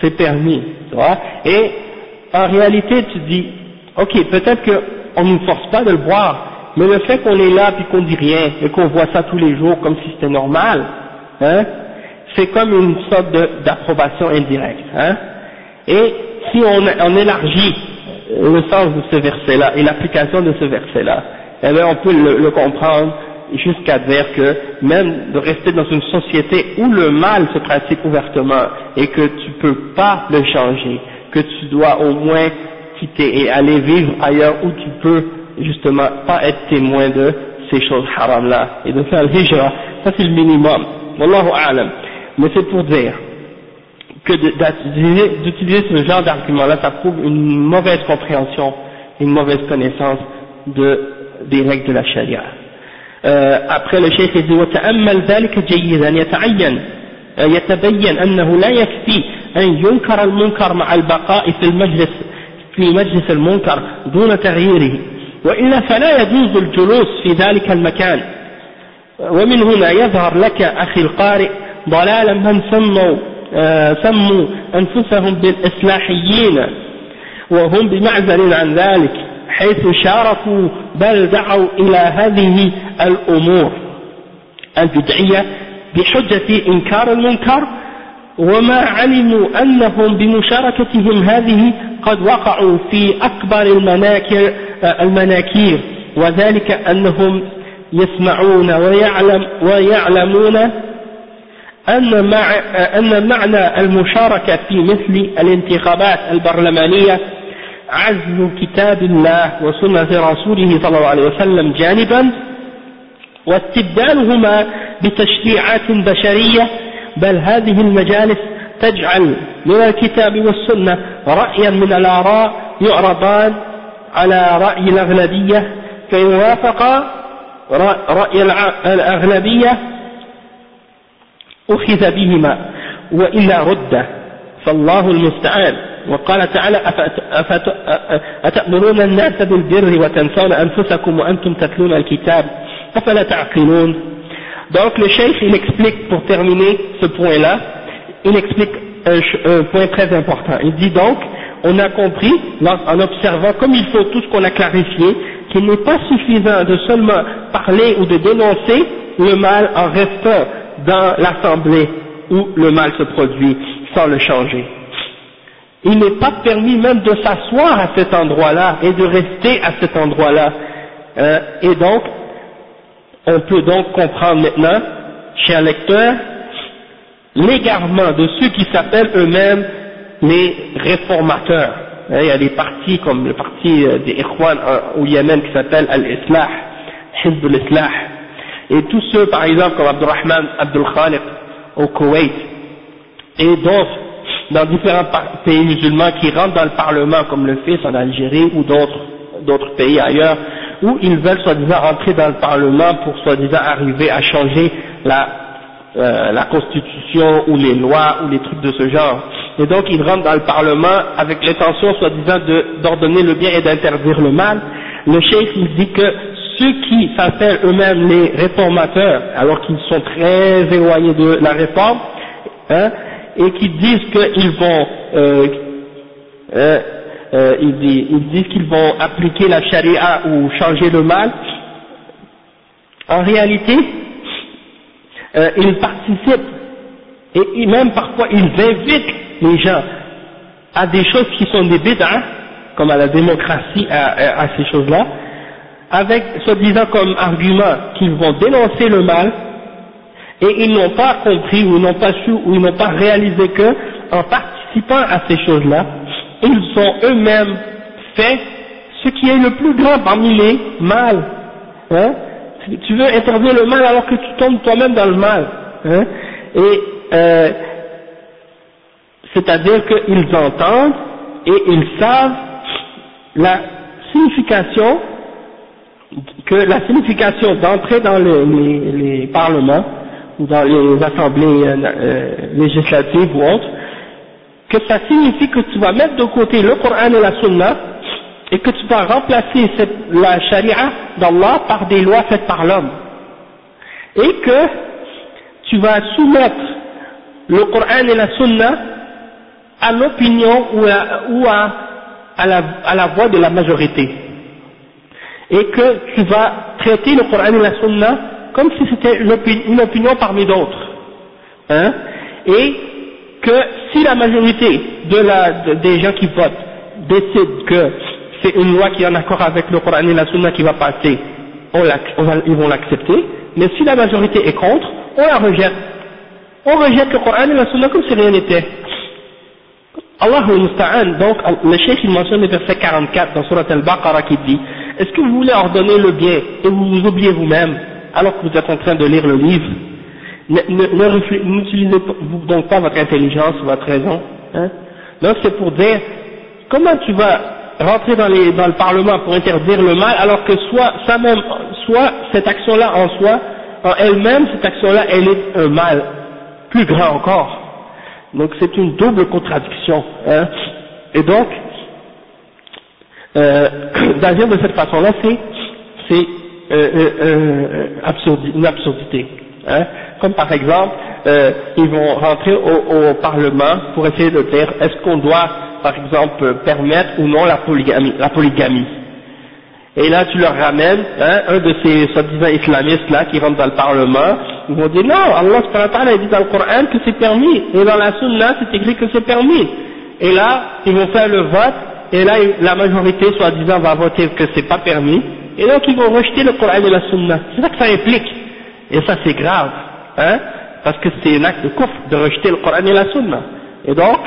c'est permis, tu vois. Et en réalité, tu dis, ok, peut-être qu'on ne nous force pas de le boire, mais le fait qu'on est là puis qu'on dit rien et qu'on voit ça tous les jours comme si c'était normal, hein, c'est comme une sorte d'approbation indirecte. Hein. Et si on, élargit le sens de ce verset-là et l'application de ce verset-là, eh bien on peut le, comprendre jusqu'à dire que même de rester dans une société où le mal se pratique ouvertement et que tu peux pas le changer, que tu dois au moins quitter et aller vivre ailleurs où tu peux justement pas être témoin de ces choses haram là et de faire le hijra, ça c'est le minimum. Wallahu a'lam. Mais c'est pour dire que d'utiliser ce genre d'argument là, ça prouve une mauvaise compréhension, une mauvaise connaissance de, des règles de la charia. après le cheikh dit وتأمل ذلك جيدا يتعين يتبين أنه لا يكفي أن ينكر المنكر مع البقاء في المجلس في مجلس المنكر دون تغييره. وإلا فلا يجوز الجلوس في ذلك المكان. ومن هنا يظهر لك أخي القارئ ضلال من سموا سموا أنفسهم بالإصلاحيين. وهم بمعزل عن ذلك حيث شاركوا بل دعوا إلى هذه الأمور البدعية بحجة إنكار المنكر وما علموا أنهم بمشاركتهم هذه قد وقعوا في أكبر المناكر المناكير. وذلك أنهم يسمعون ويعلم ويعلمون أن, مع أن معنى المشاركة في مثل الانتخابات البرلمانية عزل كتاب الله وسنة رسوله صلى الله عليه وسلم جانبا واستبدالهما بتشريعات بشرية بل هذه المجالس تجعل من الكتاب والسنة رأيا من الآراء يعرضان على رأي الأغلبية فإن وافق رأي الأغلبية أخذ بهما وإلا رد. فالله المستعان. وقال تعالى أتأمرون الناس بالبر وتنسون أنفسكم وأنتم تتلون الكتاب؟ أفلا تعقلون؟ Donc le cheikh il explique pour terminer ce point-là, il explique un, un, point très important. Il dit donc, on a compris en observant comme il faut tout ce qu'on a clarifié, qu'il n'est pas suffisant de seulement parler ou de dénoncer le mal en restant dans l'assemblée où le mal se produit sans le changer. Il n'est pas permis même de s'asseoir à cet endroit-là et de rester à cet endroit-là. Euh, et donc, on peut donc comprendre maintenant, chers lecteurs, l'égarement de ceux qui s'appellent eux-mêmes les réformateurs. Hein, il y a des partis comme le parti euh, des Ikhwan au Yémen qui s'appelle Al-Islah, Hizb al-Islah, et tous ceux par exemple comme Abdurrahman Abdul Khaliq au Koweït, et d'autres dans différents pays musulmans qui rentrent dans le Parlement comme le fils en Algérie ou d'autres pays ailleurs, où ils veulent soi-disant rentrer dans le Parlement pour soi-disant arriver à changer la, euh, la constitution ou les lois ou les trucs de ce genre. Et donc ils rentrent dans le Parlement avec l'intention soi-disant d'ordonner le bien et d'interdire le mal. Le chef il dit que ceux qui s'appellent eux-mêmes les réformateurs, alors qu'ils sont très éloignés de la réforme, hein, et qui disent qu'ils vont euh, euh, euh, ils, disent, ils disent qu'ils vont appliquer la charia ou changer le mal, en réalité, euh, ils participent et même parfois ils invitent les gens à des choses qui sont des bid'ah, comme à la démocratie, à, ces choses-là, avec soi-disant comme argument qu'ils vont dénoncer le mal, et ils n'ont pas compris ou n'ont pas su ou ils n'ont pas réalisé que en participant à ces choses-là, ils ont eux-mêmes fait ce qui est le plus grand parmi les mal. Hein tu veux interdire le mal alors que tu tombes toi-même dans le mal. Hein et euh, c'est-à-dire qu'ils entendent et ils savent la signification que la signification d'entrer dans les, les, les, parlements ou dans les assemblées euh, législatives ou autres, que ça signifie que tu vas mettre de côté le Coran et la Sunna et que tu vas remplacer cette, la charia d'Allah par des lois faites par l'homme. Et que tu vas soumettre le Coran et la Sunna à l'opinion ou, à, ou la, à la voix de la majorité. Et que tu vas traiter le Coran et la Sunna comme si c'était une opinion parmi d'autres. Hein? Et que si la majorité des gens qui votent décident que c'est une loi qui est en accord avec le Coran et la Sunna qui va passer, ils vont l'accepter, mais si la majorité est contre, on la rejette. On rejette le Coran et la Sunna comme si rien n'était. Allah donc le cheikh il mentionne le verset 44 dans Surat al-Baqarah qui dit Est-ce que vous voulez ordonner le bien et vous vous oubliez vous-même alors que vous êtes en train de lire le livre? N'utilisez donc pas votre intelligence votre raison. Hein? Donc c'est pour dire comment tu vas rentrer dans, les, dans le Parlement pour interdire le mal alors que soit ça même, soit cette action-là en soi, en elle-même, cette action-là, elle est un mal plus grand encore. Donc c'est une double contradiction. Hein? Et donc, euh, d'agir de cette façon-là, c'est euh, euh, euh une absurdité. Hein. Comme par exemple, euh, ils vont rentrer au, Parlement pour essayer de dire est-ce qu'on doit, par exemple, permettre ou non la polygamie. La. Et là, tu leur ramènes hein, un de ces soi-disant islamistes là qui rentre dans le Parlement, ils vont dire non, Allah a dit dans le Coran que c'est permis, et dans la Sunna c'est écrit que c'est permis. Et là, ils vont faire le vote, et là la majorité soi-disant va voter que c'est pas permis, et donc ils vont rejeter le Coran et la Sunna. C'est ça que ça implique. Et ça c'est grave, hein, parce que c'est un acte de coffre de rejeter le Coran et la Sunna. Et donc,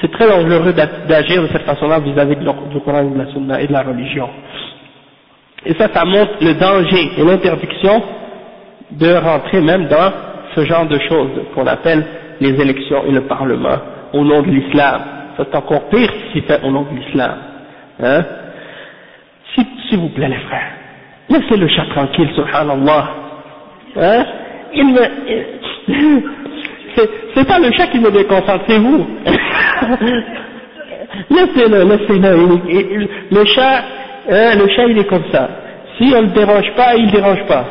c'est très dangereux d'agir de cette façon-là vis-à-vis du Coran et de la Sunna et de la religion. Et ça, ça montre le danger et l'interdiction de rentrer même dans ce genre de choses qu'on appelle les élections et le Parlement au nom de l'islam. C'est encore pire si c'est au nom de l'islam. Hein S'il vous plaît les frères, laissez le chat tranquille, subhanallah. Hein? Il me... C'est pas le chat qui me déconcentre, c'est vous. laissez-le, laissez-le. Le chat, hein, le chat il est comme ça. Si on le dérange pas, il ne dérange pas.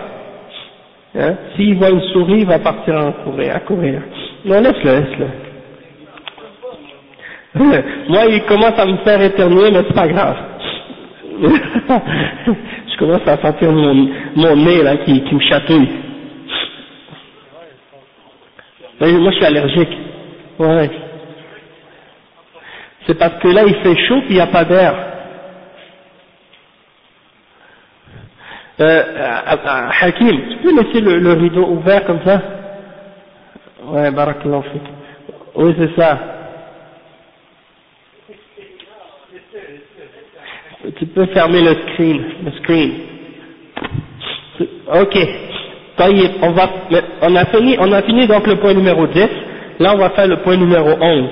Hein? S'il voit une souris, il va partir en courir, à courir. Non, laisse-le, laisse-le. Moi, il commence à me faire éternuer, mais c'est pas grave. je commence à sentir mon, mon nez là qui, qui me chatouille. Moi, je suis allergique. Ouais. C'est parce que là, il fait chaud, puis il n'y a pas d'air. Euh, Hakim, tu peux laisser le, rideau ouvert comme ça? Ouais, barakallahu. Oui, c'est ça. Tu peux fermer le screen, le screen. Ok. On, va, on, a fini, on a fini donc le point numéro 10. Là, on va faire le point numéro 11.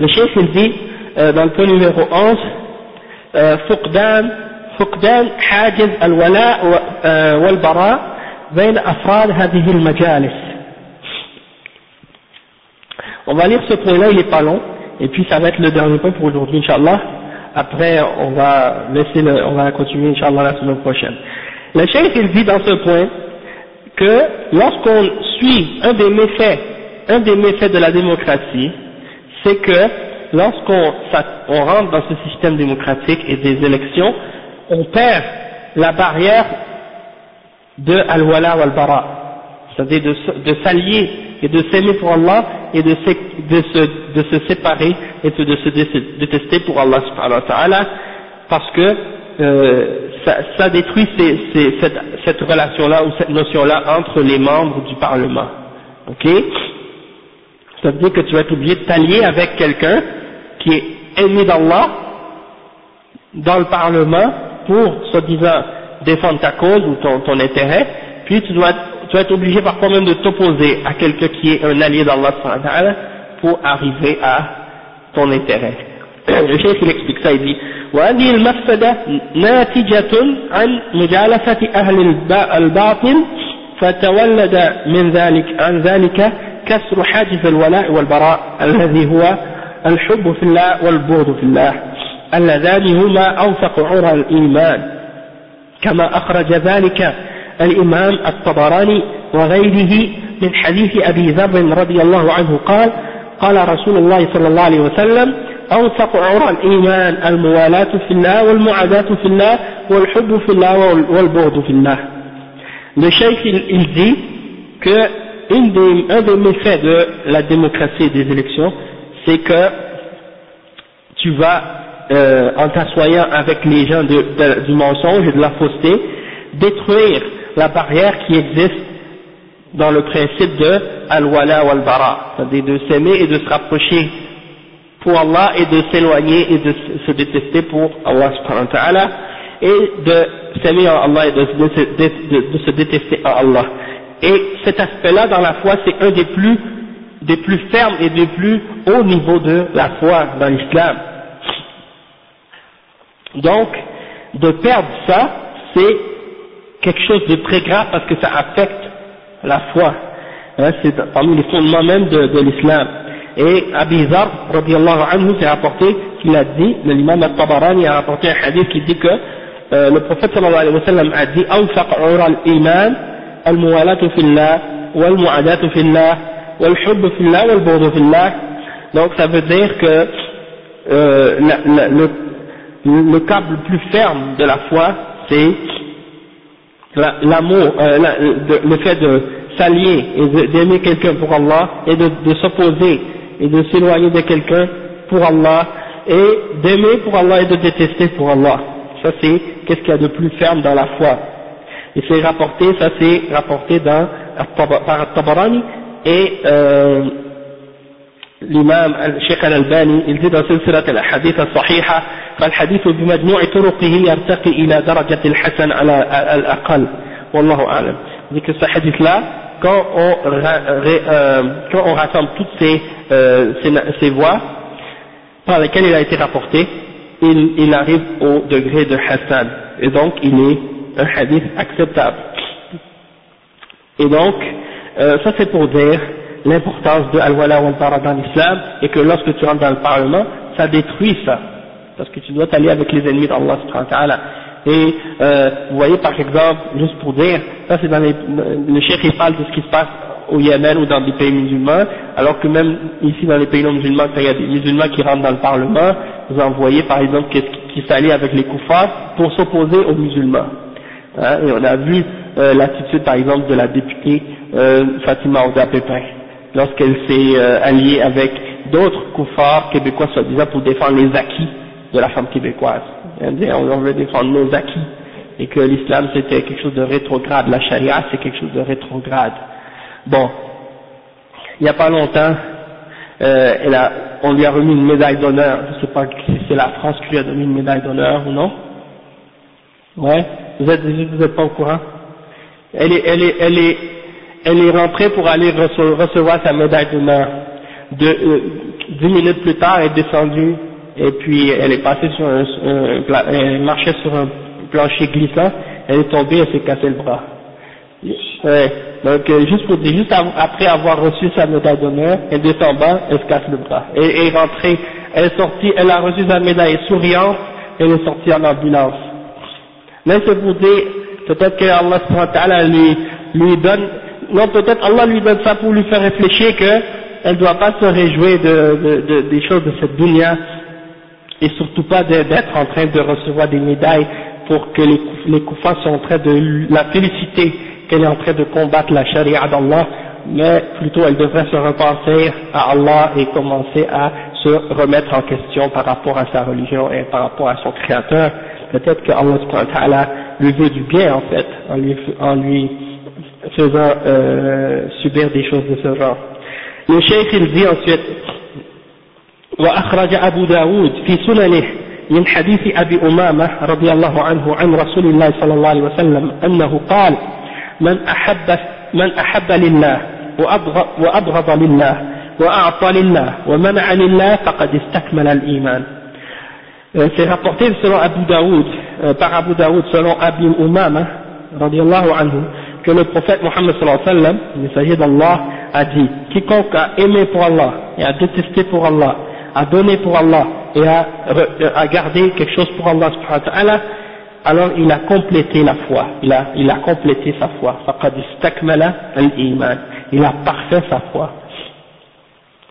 Le chef, il dit, euh, dans le point numéro 11, euh, فقدان فقدان حاجز الولاء والبراء بين أفراد هذه المجالس On va lire ce point-là, il est pas long, et puis ça va être le dernier point pour aujourd'hui, Inch'Allah. Après, on va laisser le, on va continuer, Inch'Allah, la semaine prochaine. Le chef, il dit dans ce point que lorsqu'on suit un des méfaits, un des méfaits de la démocratie, c'est que lorsqu'on on rentre dans ce système démocratique et des élections, on perd la barrière de al-wala wal-bara, c'est-à-dire de, s'allier et de s'aimer pour Allah et de se, de, se, de se séparer et de se détester pour Allah subhanahu wa ta'ala parce que euh, ça, ça, détruit ces, ces, cette, cette relation-là ou cette notion-là entre les membres du Parlement. Ok? Ça veut dire que tu vas être obligé de t'allier avec quelqu'un qui est ennemi d'Allah dans le Parlement pour, soi-disant, défendre ta cause ou ton, ton intérêt, puis tu dois, tu vas être obligé par contre même de t'opposer à quelqu'un qui est un allié d'Allah pour arriver à ton intérêt. Le chef il explique ça, il dit وهذه المفسدة ناتجة عن مجالسة أهل الباطل فتولد من ذلك عن ذلك كسر حاجز الولاء والبراء الذي هو الحب في الله والبغض في الله. اللذان هما أوثق عرى الإيمان. كما أخرج ذلك الإمام الطبراني وغيره من حديث أبي ذر رضي الله عنه قال قال رسول الله صلى الله عليه وسلم أوثق عرى الإيمان الموالاة في الله والمعاداة في الله والحب في الله والبغض في الله Le cheikh il, il dit que une des, un des méfaits de la démocratie et des élections, c'est que tu vas, euh, en t'assoyant avec les gens de, de, du mensonge et de la fausseté, détruire la barrière qui existe dans le principe de al-wala wal-bara, c'est-à-dire de s'aimer et de se rapprocher pour Allah et de s'éloigner et de se détester pour Allah subhanahu wa ta'ala et de s'aimer en Allah et de, se détester en Allah. Et cet aspect-là dans la foi c'est un des plus, des plus fermes et des plus hauts niveaux de la foi dans l'islam. Donc, de perdre ça, c'est quelque chose de très grave parce que ça affecte la foi. Hein, c'est parmi les fondements même de l'islam. Et Abizar, radiallahu anhu, s'est rapporté qu'il a dit, l'imam al-Tabarani a rapporté un hadith qui dit que euh, le prophète sallallahu alayhi wa sallam a dit أوثق عرى الإيمان الموالاة في الله والمعاداة في الله والحب في الله والبغض في الله donc ça veut dire que euh, la, la, le, le câble le plus ferme de la foi c'est l'amour, euh, la, le fait de s'allier et d'aimer quelqu'un pour Allah et de, de s'opposer et de s'éloigner de quelqu'un pour Allah et d'aimer pour Allah et de détester pour Allah. Ça c'est qu'est-ce qu'il y a de plus ferme dans la foi. Et c'est rapporté, ça c'est rapporté dans, par Tabarani et euh, l'imam Sheikh Al-Albani, il dit dans سلسلة الأحاديث الصحيحة فالحديث بمجموع طرقه يرتقي إلى درجة الحسن على الأقل والله أعلم. dit que ce hadith-là, quand on, euh, quand on rassemble toutes ces, euh, voies par lesquelles il a été rapporté, il, arrive au degré de Hassan. Et donc, il est un hadith acceptable. Et donc, euh, ça c'est pour dire l'importance de Al-Wala wa al dans l'islam et que lorsque tu rentres dans le Parlement, ça détruit ça. Parce que tu dois t'allier avec les ennemis d'Allah et euh, vous voyez par exemple, juste pour dire, ça c'est dans les, le chef il parle de ce qui se passe au Yémen ou dans des pays musulmans, alors que même ici dans les pays non musulmans, quand il y a des musulmans qui rentrent dans le Parlement, vous en voyez par exemple qui, s'allient avec les koufars pour s'opposer aux musulmans. Hein, et on a vu euh, l'attitude par exemple de la députée euh, Fatima Ouda Pépin, lorsqu'elle s'est alliée avec d'autres koufars québécois soi-disant pour défendre les acquis de la femme québécoise on veut défendre nos acquis, et que l'islam c'était quelque chose de rétrograde, la charia c'est quelque chose de rétrograde. Bon, il n'y a pas longtemps, euh, elle a, on lui a remis une médaille d'honneur, je ne sais pas si c'est la France qui lui a donné une médaille d'honneur ou non. Ouais, vous êtes vous n'êtes pas au courant? Elle est, elle est, elle est, elle est rentrée pour aller recevoir sa médaille d'honneur. Euh, dix minutes plus tard, elle est descendue et puis elle est passée sur un, elle marchait sur un plancher glissant, elle est tombée, elle s'est cassé le bras. Ouais. Donc euh, juste pour dire, juste après avoir reçu sa médaille d'honneur, elle descend elle se casse le bras. Et est rentrée, elle est sortie, elle a reçu sa médaille souriante, elle est sortie en ambulance. Mais c'est pour dire, peut-être que Allah lui, lui donne, non peut-être Allah lui donne ça pour lui faire réfléchir que elle doit pas se réjouir de, de, de, des choses de cette dunya, et surtout pas d'être en train de recevoir des médailles pour que les, les sont en train de la féliciter qu'elle est en train de combattre la charia d'Allah, mais plutôt elle devrait se repenser à Allah et commencer à se remettre en question par rapport à sa religion et par rapport à son créateur. Peut-être que Allah lui veut du bien en fait, en lui, en lui faisant euh, subir des choses de ce genre. Le cheikh il dit ensuite وأخرج أبو داود في سننه من حديث أبي أمامة رضي الله عنه عن رسول الله صلى الله عليه وسلم أنه قال من أحب, من أحب لله وأبغض لله وأعطى لله ومنع لله فقد استكمل الإيمان C'est rapporté selon Abu Daoud, euh, par Abu Daoud, selon Abi Umama, radiallahu anhu, que le prophète Mohammed sallallahu alayhi wa sallam, le messager d'Allah, a dit, quiconque a aimé pour Allah et a détesté pour Allah, a donné pour Allah et a, a gardé quelque chose pour Allah subhanahu wa ta'ala, alors il a complété la foi, il a, il a complété sa foi. فقد استكمل الإيمان. Il a parfait sa foi.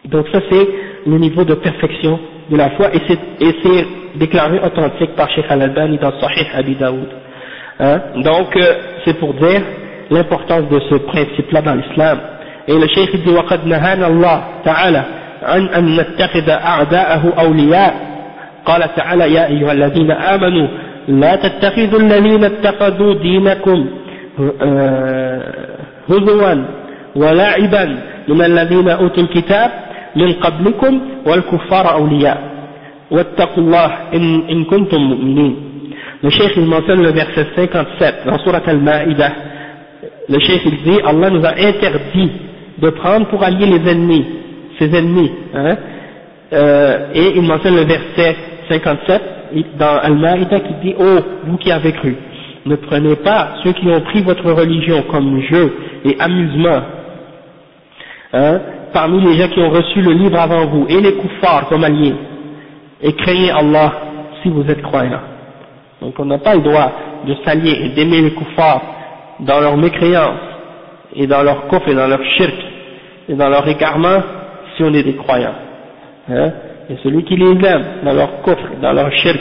Donc ça c'est le niveau de perfection de la foi et c'est déclaré authentique par Sheikh Al-Albani dans Sahih Abi Daoud. Hein? Donc euh, c'est pour dire l'importance de ce principe-là dans l'islam. Et le Cheikh dit وقد نهانا الله تعالى عن أن نتخذ أعداءه أولياء. قال تعالى يا أيها الذين آمنوا لا تتخذوا الذين اتخذوا دينكم هزوا ولعبا من الذين أوتوا الكتاب من قبلكم والكفار أولياء. واتقوا الله إن, إن كنتم مؤمنين. Le cheikh il mentionne le verset 57 dans Surat Al-Ma'idah. Le cheikh il dit Allah nous a interdit de prendre pour allier les ennemis, ses ennemis. Hein, euh, et il mentionne le verset 57 dans Al-Ma'idah qui dit Oh, vous qui avez cru, ne prenez pas ceux qui ont pris votre religion comme jeu et amusement hein, parmi les gens qui ont reçu le livre avant vous et les kuffars comme alliés et craignez Allah si vous êtes croyants. Donc on n'a pas le droit de s'allier et d'aimer les kuffars dans leur mécréance et dans leur coffre et dans leur shirk et dans leur égarement si on est des croyants. Hein et celui qui les aime dans leur coffre, dans leur shirk,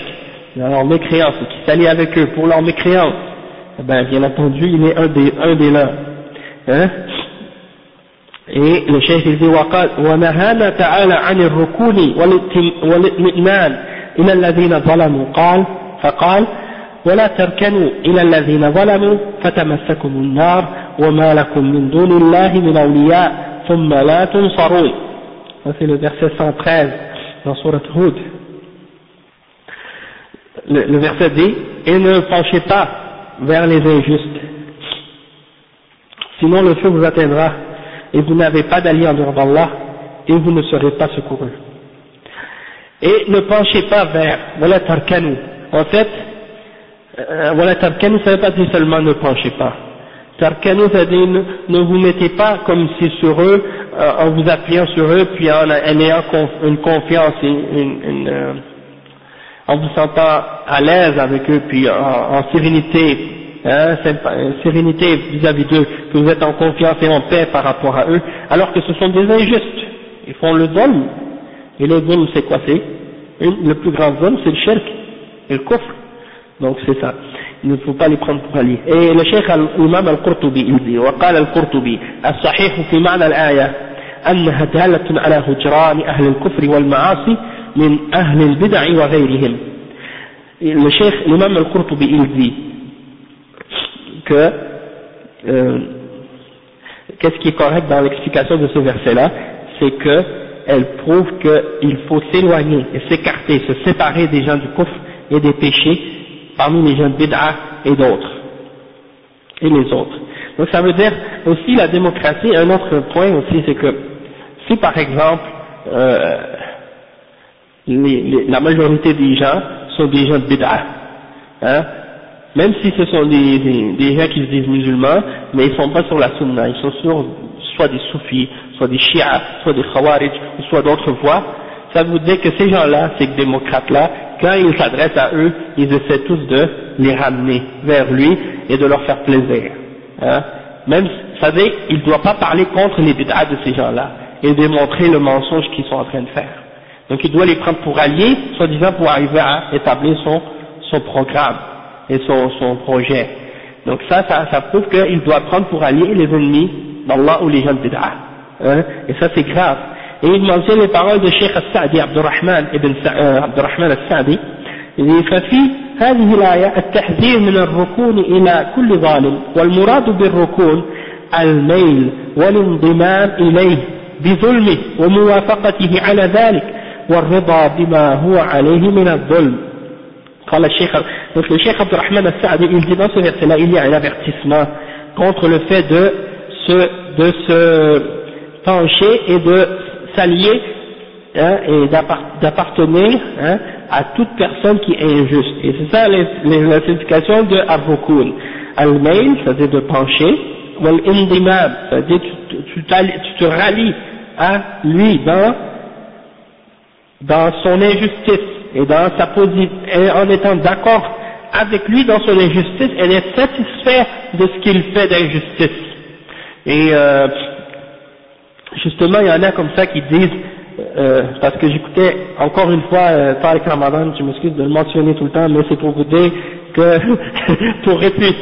dans leur mécréance, et qui s'allie avec eux pour leur mécréance, eh ben, bien entendu, il est un des, un des leurs. Hein et le chef il dit ونهانا تعالى عن الركون والاطمئنان إلى الذين ظلموا قال فقال ولا تركنوا إلى الذين ظلموا فتمسكم النار وما لكم من دون الله من أولياء ثم لا تنصرون c'est le verset 113 dans Surat Hud. Le, verset dit Et ne penchez pas vers les injustes, sinon le feu vous atteindra, et vous n'avez pas d'allié en dehors d'Allah, et vous ne serez pas secourus. Et ne penchez pas vers, voilà tarkanu. En fait, euh, voilà tarkanu, ça ne veut pas dire seulement ne penchez pas. Tarkanu, ça veut dire ne, vous mettez pas comme si sur eux, en vous appuyant sur eux, puis en, ayant une confiance, une, une, euh, en vous sentant à l'aise avec eux, puis en, sérénité, hein, sérénité vis-à-vis d'eux, que vous êtes en confiance et en paix par rapport à eux, alors que ce sont des injustes. Ils font le zone. Et le zone, c'est quoi C'est le plus grand zone, c'est le shirk et le coffre. Donc c'est ça. il ne faut pas les prendre pour alliés. Et le cheikh l'imam al-Qurtubi, il dit, وقال القرطبي الصحيح في معنى الآية أنها دالة على هجران أهل الكفر والمعاصي من أهل البدع وغيرهم. Le cheikh, l'imam al-Qurtubi, il dit que euh, qu'est-ce qui est correct dans l'explication de ce verset-là, c'est que elle prouve qu'il faut s'éloigner et s'écarter, se séparer des gens du kufr et des péchés parmi les jeunes bid'a et d'autres, et les autres. Donc ça veut dire aussi la démocratie, un autre point aussi, c'est que si par exemple euh, les, la majorité des gens sont des gens de hein, même si ce sont des, des, gens qui se disent musulmans, mais ils sont pas sur la sunna, ils sont sur soit des soufis, soit des chiites, soit des khawarij, ou soit d'autres voies, ça vous dit que ces gens-là, ces démocrates-là, quand ils s'adressent à eux, ils essaient tous de les ramener vers lui et de leur faire plaisir. Hein? Même, ça veut dire, il ne doit pas parler contre les bid'as de ces gens-là et démontrer le mensonge qu'ils sont en train de faire. Donc il doit les prendre pour alliés, soi-disant pour arriver à établir son, son programme et son, son projet. Donc ça, ça, ça prouve qu'il doit prendre pour alliés les ennemis d'Allah ou les gens de. Hein, et ça c'est grave. Et il mentionne les paroles de Sheikh Al-Sa'di, Abdurrahman ibn euh, Abdurrahman Al-Sa'di. Il dit, هذه الآية التحذير من الركون إلى كل ظالم والمراد بالركون الميل والانضمام إليه بظلمه وموافقته على ذلك والرضا بما هو عليه من الظلم. قال الشيخ مثل الشيخ عبد الرحمن السعدي il dit dans ce verset là il y a un avertissement contre le fait de se de se pencher et de s'allier et d'appartenir à toute personne qui est injuste. Et c'est ça les, la signification de Arvukun. Al-Mail, c'est-à-dire de pencher, ou Al-Indimab, c'est-à-dire tu, te rallies à lui dans, dans son injustice et dans sa position, en étant d'accord avec lui dans son injustice et d'être satisfait de ce qu'il fait d'injustice. Et euh, justement, il y en a comme ça qui disent, euh, parce que j'écoutais encore une fois euh, Tariq Ramadan, je m'excuse de le mentionner tout le temps, mais c'est pour vous dire que, pour répéter,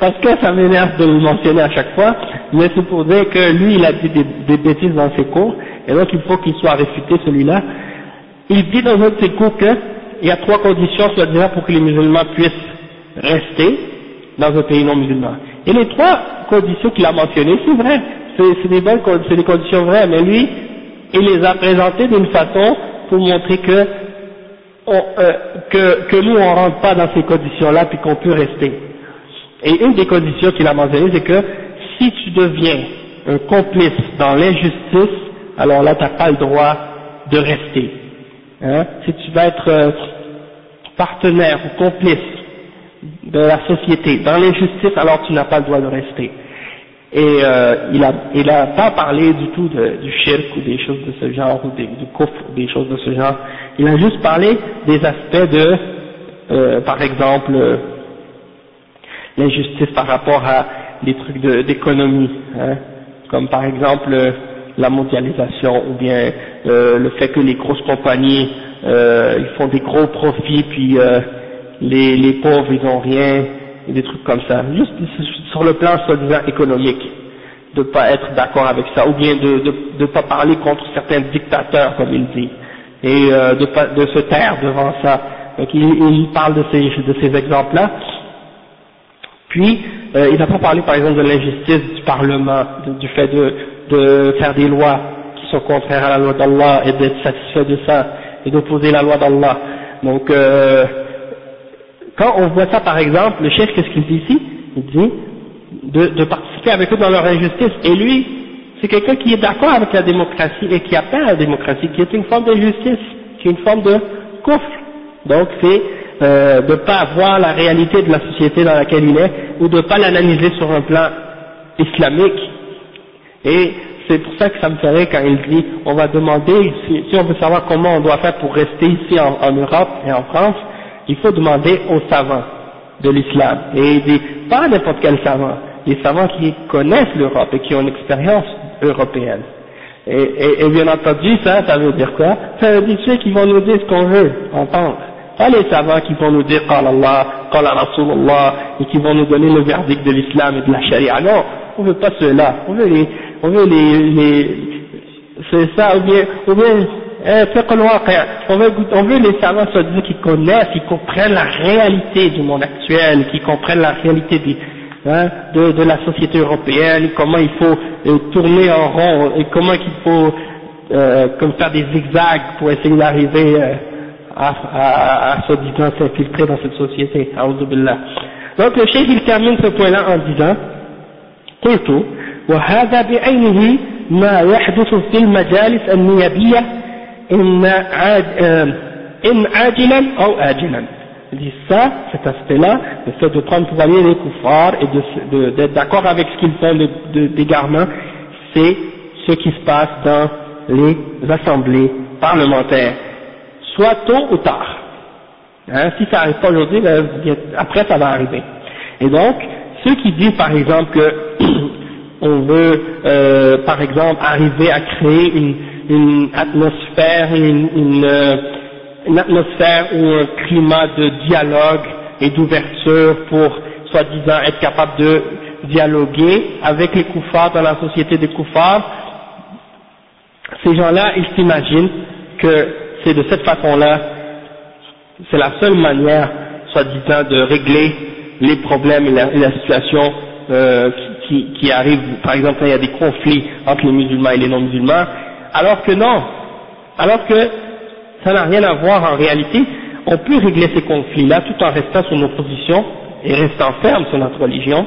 parce que ça m'énerve de le mentionner à chaque fois, mais c'est pour dire que lui, il a dit des, bêtises dans ses cours, et donc il faut qu'il soit réfuté celui-là. Il dit dans un de ses cours qu'il y a trois conditions, soi-disant, pour que les musulmans puissent rester dans un pays non musulman. Et les trois conditions qu'il a mentionnées, c'est vrai, c'est des bonnes, c'est des conditions vraies, mais lui, il les a présentées d'une façon pour montrer que, euh, que, nous on rentre pas dans ces conditions-là puis qu'on peut rester. Et une des conditions qu'il a mentionnées, c'est que si tu deviens un complice dans l'injustice, alors là tu n'as pas le droit de rester. Hein? Si tu vas être euh, partenaire ou complice de la société dans l'injustice, alors tu n'as pas le droit de rester. Et euh, il a il a pas parlé du tout de, du shirk ou des choses de ce genre ou des, du kufr ou des choses de ce genre. Il a juste parlé des aspects de, euh, par exemple, euh, l'injustice par rapport à des trucs d'économie, hein, comme par exemple euh, la mondialisation ou bien euh, le fait que les grosses compagnies ils font des gros profits puis les, les pauvres ils ont rien et des trucs comme ça, juste sur le plan soi-disant économique, de ne pas être d'accord avec ça, ou bien de ne de, pas parler contre certains dictateurs, comme il dit, et euh, de, de se taire devant ça. Donc il, il parle de ces, de ces exemples-là. Puis, euh, il n'a pas parlé par exemple de l'injustice du Parlement, du fait de, de faire des lois qui sont contraires à la loi d'Allah et d'être satisfait de ça, et d'opposer la loi d'Allah. Donc, euh, quand on voit ça par exemple, le chef, qu'est-ce qu'il dit ici? Il dit de, participer avec eux dans leur injustice. Et lui, c'est quelqu'un qui est d'accord avec la démocratie et qui appelle la démocratie, qui est une forme d'injustice, qui est une forme de coffre. Donc c'est euh, de ne pas voir la réalité de la société dans laquelle il est, ou de ne pas l'analyser sur un plan islamique. Et c'est pour ça que ça me ferait quand il dit, on va demander, si, si, on veut savoir comment on doit faire pour rester ici en Europe et en France, il faut demander aux savants de l'islam, et des, pas n'importe quel savant, les savants qui connaissent l'Europe et qui ont une expérience européenne. Et, et, et, bien entendu, ça, ça veut dire quoi? Ça veut dire ceux qui vont nous dire ce qu'on veut entendre. Pas les savants qui vont nous dire « Qala Allah, Rasulullah » et qui vont nous donner le verdict de l'islam et de la charia. Non, on veut pas ceux-là. On veut les... On veut les, les c'est ça, ou bien, ou bien on veut, on veut les savants se dire qui connaissent, qui comprennent la réalité du monde actuel, qui comprennent la réalité hein, de, de, la société européenne, comment il faut euh, tourner en rond et comment il faut euh, comme faire des zigzags pour essayer d'arriver euh, à, à, à soi-disant s'infiltrer dans cette société. Donc le chef il termine ce point-là en disant قلت وهذا بعينه ما يحدث في المجالس النيابية in, in ajilan ou ajilan. Il dit ça, cet aspect-là, le fait de prendre pour allier les koufars et d'être d'accord avec ce qu'ils font d'égarement, c'est ce qui se passe dans les assemblées parlementaires, soit tôt ou tard. Hein, si ça n'arrive pas aujourd'hui, ben, après ça va arriver. Et donc, ceux qui disent par exemple que on veut, euh, par exemple, arriver à créer une, une atmosphère, une, une, euh, une, atmosphère ou un climat de dialogue et d'ouverture pour soi-disant être capable de dialoguer avec les koufars dans la société des koufars, ces gens-là, ils s'imaginent que c'est de cette façon-là, c'est la seule manière, soi-disant, de régler les problèmes et la, situation euh, qui, qui arrive, par exemple, quand il y a des conflits entre les musulmans et les non-musulmans, alors que non, alors que ça n'a rien à voir en réalité, on peut régler ces conflits-là tout en restant sur nos positions et restant ferme sur notre religion,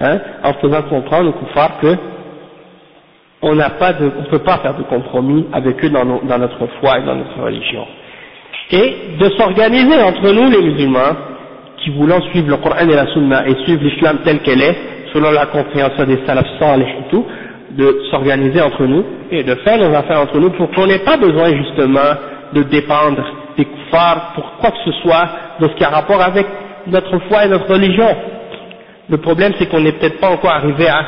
hein, en faisant comprendre aux koufars que on n'a pas on peut pas faire de compromis avec eux dans, dans notre foi et dans notre religion. Et de s'organiser entre nous les musulmans, qui voulons suivre le Coran et la Sunna et suivre l'islam tel qu'elle est, selon la compréhension des salafs salih et tout, de s'organiser entre nous et de faire nos affaires entre nous pour qu'on n'ait pas besoin justement de dépendre des koufars pour quoi que ce soit de ce qui a rapport avec notre foi et notre religion. Le problème c'est qu'on n'est peut-être pas encore arrivé à,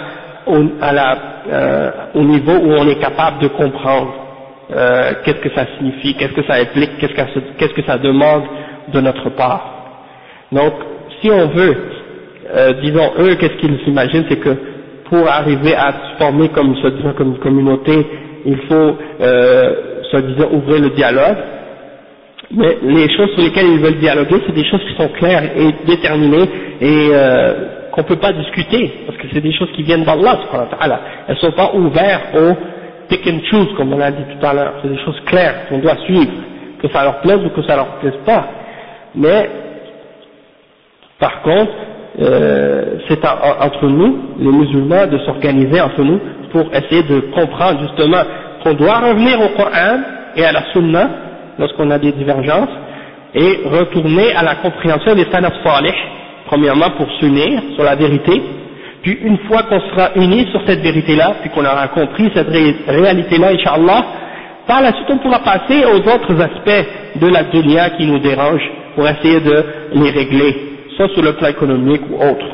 au, à la, euh, au niveau où on est capable de comprendre euh, qu'est-ce que ça signifie, qu'est-ce que ça implique, qu'est-ce que, qu'est-ce que ça demande de notre part. Donc, si on veut, euh, disons eux, qu'est-ce qu'ils s'imaginent, c'est que pour arriver à se former comme, soi-disant, comme communauté, il faut, euh, soi-disant, ouvrir le dialogue. Mais les choses sur lesquelles ils veulent dialoguer, c'est des choses qui sont claires et déterminées et euh, qu'on ne peut pas discuter, parce que c'est des choses qui viennent d'Allah, elles ne sont pas ouvertes au pick and choose, comme on l'a dit tout à l'heure, c'est des choses claires qu'on doit suivre, que ça leur plaise ou que ça leur plaise pas. Mais par contre, euh, c'est entre nous, les musulmans, de s'organiser entre nous pour essayer de comprendre justement qu'on doit revenir au Coran et à la Sunna lorsqu'on a des divergences et retourner à la compréhension des salaf salih, premièrement pour s'unir sur la vérité, puis une fois qu'on sera unis sur cette vérité-là, puis qu'on aura compris cette réalité-là, Inch'Allah, par la suite on pourra passer aux autres aspects de la dunya qui nous dérangent pour essayer de les régler soit sur le plan économique ou autre,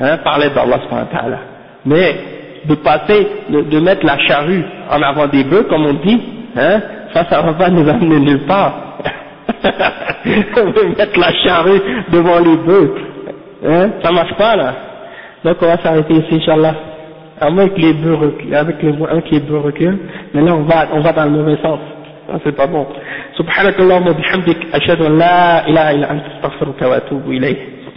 hein, par l'aide d'Allah Mais de passer, de, mettre la charrue en avant des bœufs, comme on dit, hein, ça, ça va pas nous amener nulle part. mettre la charrue devant les bœufs, hein, ça marche pas là. Donc on va s'arrêter ici, Inch'Allah. Que les bœufs reculent, avec les, que les bœufs reculent, mais on va, on va dans le mauvais sens. C'est pas bon. سبحانك اللهم وبحمدك أشهد أن لا إله إلا أنت أستغفرك وأتوب إليه